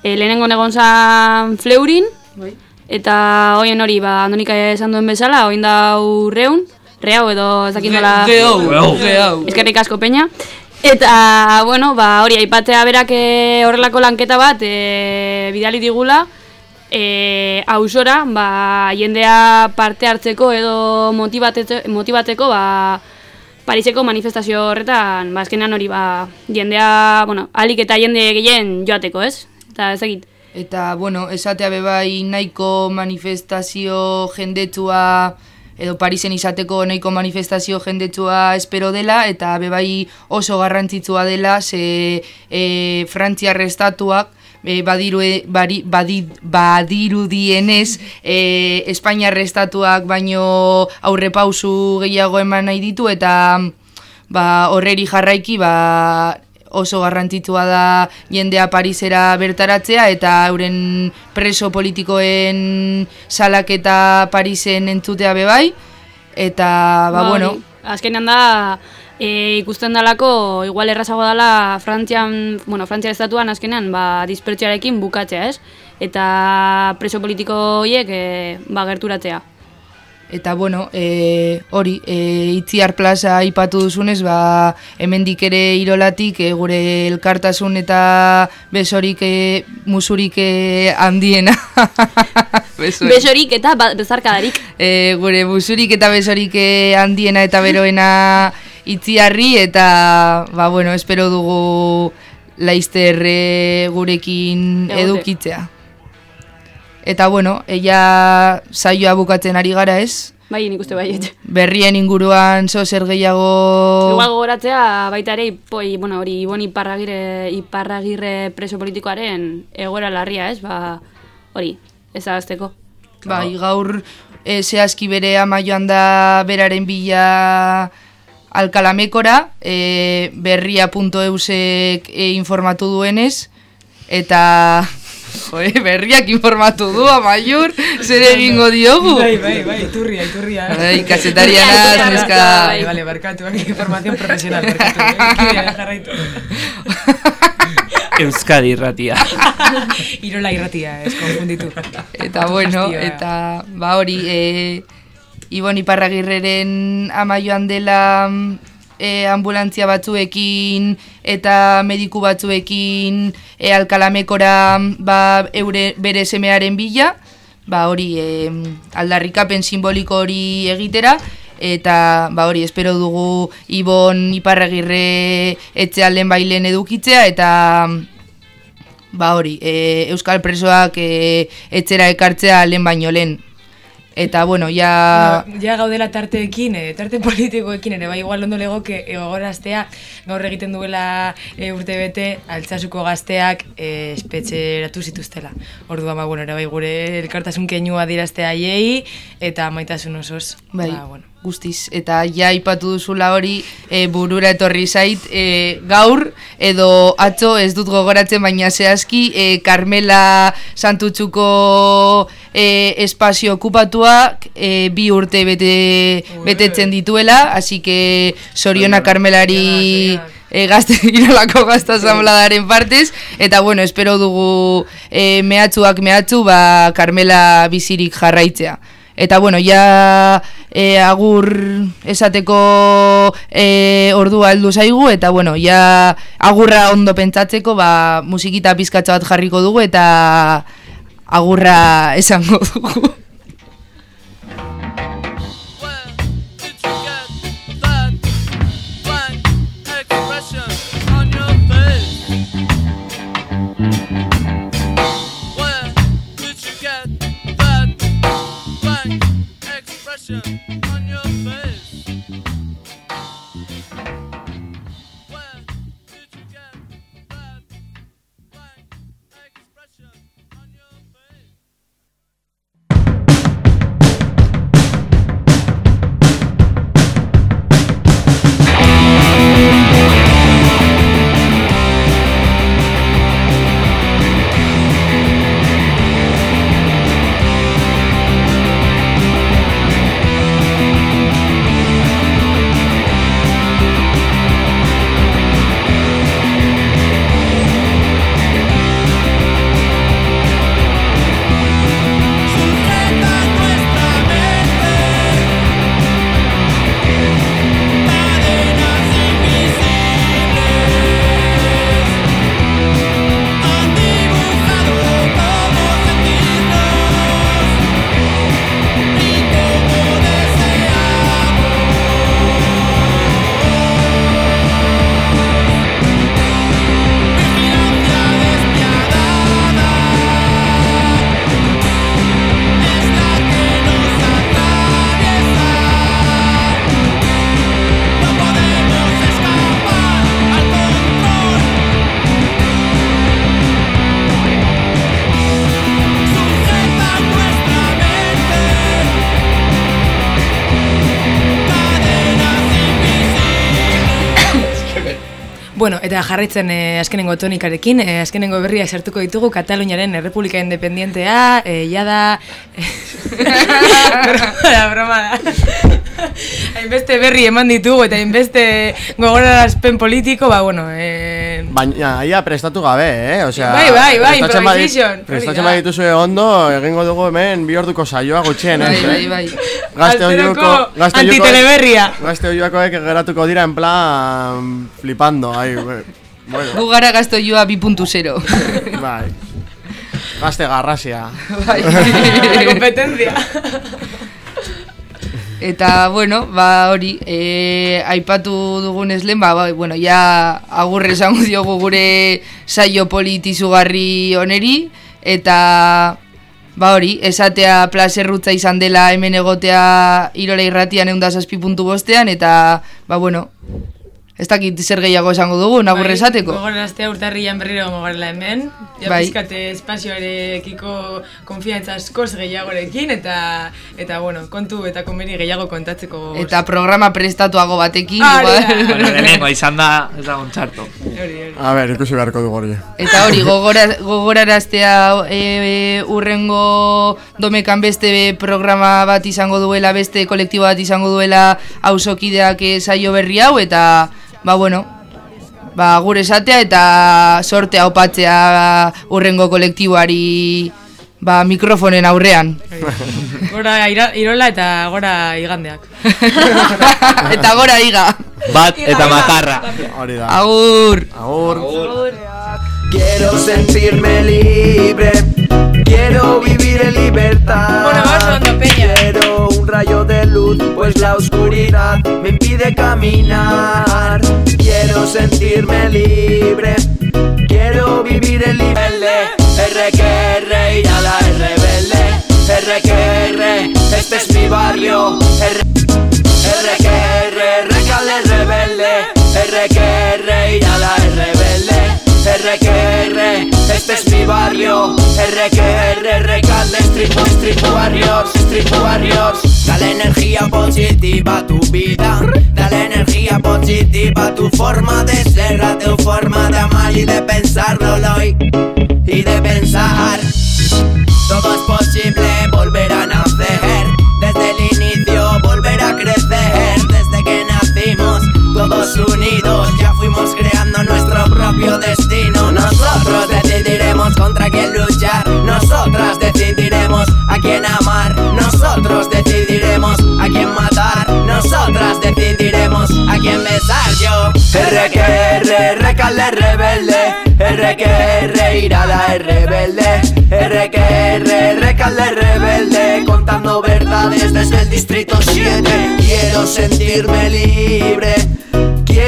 e, lehenengo egon zan fleurin, eta oien hori, ba, andonika esan duen bezala, oin dau reun, reau edo ez dakit nola... Geau, geau. Eskerrik asko peña. Eta, bueno, ba, hori, aipatzea berak e, horrelako lanketa bat e, bidali digula, e, ausora, ba, jendea parte hartzeko edo motibateko, ba, Pariseko manifestazio horretan, ba, azkenean hori, ba, jendea, bueno, alik eta jende gehien joateko, ez? Eta ez dakit. Eta, bueno, esatea bebai nahiko manifestazio jendetua edo Parisen izateko nahiko manifestazio jendetua espero dela eta bebai oso garrantzitsua dela ze e, Frantziar estatuak e, badiru, bari, badi, badiru dienez e, Espainiar estatuak baino aurrepausu gehiago eman nahi ditu eta ba, horreri jarraiki ba, oso garrantzitsua da jendea Parisera bertaratzea eta euren preso politikoen salaketa Parisen entzutea bebai eta ba, bueno. Azkenean da, e, ikusten dalako, igual errazago dela Frantzian, bueno, Frantzia estatuan azkenean, ba, dispertsiarekin bukatzea, ez? Eta preso politiko horiek, e, ba, gerturatzea. Eta bueno, e, hori, e, Itziar plaza aipatu duzunez, ba, hemendik ere irolatik e, gure elkartasun eta besorik, e, musurik e, handiena. Besorik. Besorik eta ba, bezarkadarik. E, gure musurik eta besorik e, handiena eta beroena itziarri eta, ba, bueno, espero dugu laizterre gurekin Egote. edukitzea. Eta bueno, ella saioa bukatzen ari gara ez? Bai, nik uste baiet. Berrien inguruan zo zer gehiago... Igual gogoratzea baita ere, poi, bueno, hori Ibon Iparragirre, Iparragirre preso politikoaren egoera larria, ez? Ba, hori, ez azteko. Bai, gaur e, zehazki bere ama joan da beraren bila alkalamekora, e, berria.eusek e, informatu duenez, eta joe, berriak informatu du amaiur, zer egingo diogu. Bai, bai, bai, iturria, iturria. Bai, kazetarian az, neska... Bai, vale, barkatu, información profesional, barkatu. eh. Euskadi irratia. Irola irratia, ez konfunditu. Eta bueno, eta ba hori, e, Ibon Iparragirreren ama joan dela e, ambulantzia batzuekin eta mediku batzuekin e, alkalamekora ba, eure, bere semearen bila, ba hori e, aldarrikapen simboliko hori egitera, eta ba hori espero dugu Ibon Iparragirre etxealden bailen edukitzea eta ba hori e, euskal presoak e, etxera ekartzea lehen baino lehen eta bueno ja Bueno, ja gaudela tarteekin, eh, tarte politikoekin ere, bai igual ondo legoke egoraztea gaur egiten duela e, urte bete altzasuko gazteak e, espetxeratu zituztela. Orduan, ba, bueno, ere bai gure elkartasun keinua diraztea haiei eta maitasun osoz. Bai, Ba, bueno. Guztiz. Eta ja ipatu duzula hori e, burura etorri zait e, gaur edo atzo ez dut gogoratzen baina zehazki e, Carmela Santutxuko e, espazio okupatuak e, bi urte bete, betetzen dituela, así que soriona Carmelari e, gazte irolako gazta asambladaren partez, eta bueno, espero dugu e, mehatzuak mehatzu, ba Carmela bizirik jarraitzea. Eta bueno, ja e, agur esateko e, ordua heldu zaigu eta bueno, ja agurra ondo pentsatzeko, ba musikita pizkatxo bat jarriko dugu eta agurra esango dugu. Show. Bueno, eta jarraitzen eh, azkenengo tonikarekin, eh, azkenengo berria sartuko ditugu Kataluniaren Errepublika Independientea, eh, jada... broma, broma da. hainbeste berri eman ditugu eta hainbeste gogorarazpen politiko, ba, bueno... Eh, Baina, ia prestatu gabe, eh? Osea, Bai, bai, bai, prestatzen improvisation, Prestatzen hori da. badituzue ondo, egingo dugu hemen bi orduko saioa gutxien, Bai, eh? bai, bai. Oiuko, gazte oiuko- antiteleberria. Gazte oiuakoek geratuko dira en plan flipando, ahí, we- bueno. Gu gara gazto joa 2.0. Bai. Gazte garrasia. Bai. Kompetentzia. Eta, bueno, ba, hori, e, aipatu dugunez lehen, ba, ba, bueno, ja agurre esango diogu gure saio politizugarri oneri, eta, ba, hori, esatea plazerrutza izan dela hemen egotea irola irratian eunda zazpi puntu bostean, eta, ba, bueno, ez dakit zer gehiago esango dugu, agurre esateko. Gogoraztea urtarrian berriro gongo garela hemen. Ja Bai. pizkate espazioarekiko konfiantza askoz gehiagorekin eta eta bueno, kontu eta komeri gehiago kontatzeko. Eta programa prestatuago batekin. Bueno, lehenengo izan da, ez da gontxarto. A ver, ikusi beharko dugu hori. Eta hori, gogora, gogoraraztea e, urrengo domekan beste programa bat izango duela, beste kolektibo bat izango duela auzokideak eh, saio berri hau, eta, ba bueno, ba, gure esatea eta sortea opatzea urrengo kolektiboari ba, mikrofonen aurrean. Gora ira, irola eta gora igandeak. eta gora iga. Bat eta makarra. Hori da. Agur. Agur. Quiero sentirme libre, quiero vivir en libertad. Quiero un rayo de luz, pues la oscuridad me impide caminar. Quiero sentirme libre, quiero vivir en libertad. R que R, ir a la rebelde. R que R, este es mi barrio. R, R que R, recale rebelde. R que R, ir a la rebelde. R R, este es mi barrio. R que R, Street Boys, Street Street Warriors. Energía positiva a tu vida. Dale energía positiva a tu forma de ser, a tu forma de amar y de pensarlo hoy. Contra quién luchar. Nosotras decidiremos a quién amar. Nosotros decidiremos a quién matar. Nosotras decidiremos a quién besar. Yo, R que R, rebelde. R que R, ir a la rebelde. R que R, rebelde. Contando verdades desde el distrito 7. Quiero sentirme libre.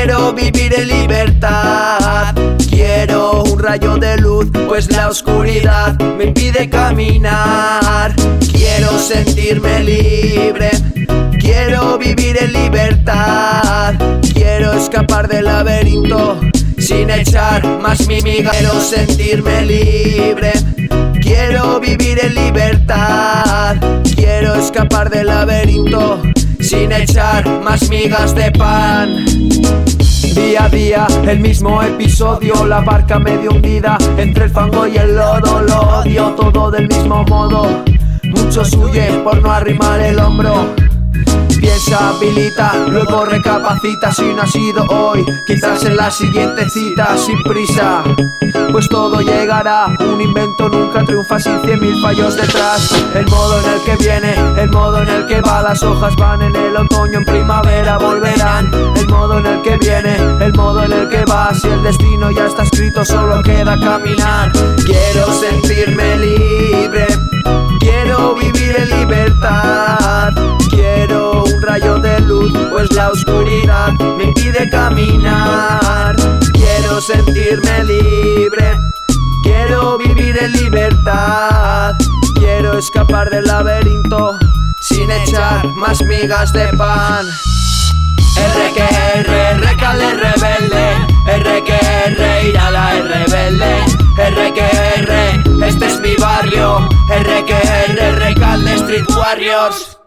Quiero vivir en libertad. Quiero un rayo de luz, pues la oscuridad me impide caminar. Quiero sentirme libre. Quiero vivir en libertad. Quiero escapar del laberinto sin echar más mi miga. Quiero sentirme libre. Quiero vivir en libertad. Quiero escapar del laberinto sin echar más migas de pan. Día a día, el mismo episodio, la barca medio hundida entre el fango y el lodo, lo odio todo del mismo modo. Muchos huyen por no arrimar el hombro. Piensa, habilita, luego recapacita si no ha sido hoy, quizás en la siguiente cita, sin prisa. Pues todo llegará, un invento nunca triunfa sin cien mil fallos detrás. El modo en el que viene, el modo en el que va, las hojas van en el otoño, en primavera volverán. El modo en el que viene, el modo en el que va, si el destino ya está escrito, solo queda caminar. Quiero sentirme libre, quiero vivir en libertad. Quiero un rayo de luz, pues la oscuridad me impide caminar. Quiero sentirme libre, quiero vivir en libertad. Quiero escapar del laberinto sin echar más migas de pan. R que R, recale rebelde. R que R, ir a la rebelde. R que R, este es mi barrio. R que R, Street Warriors.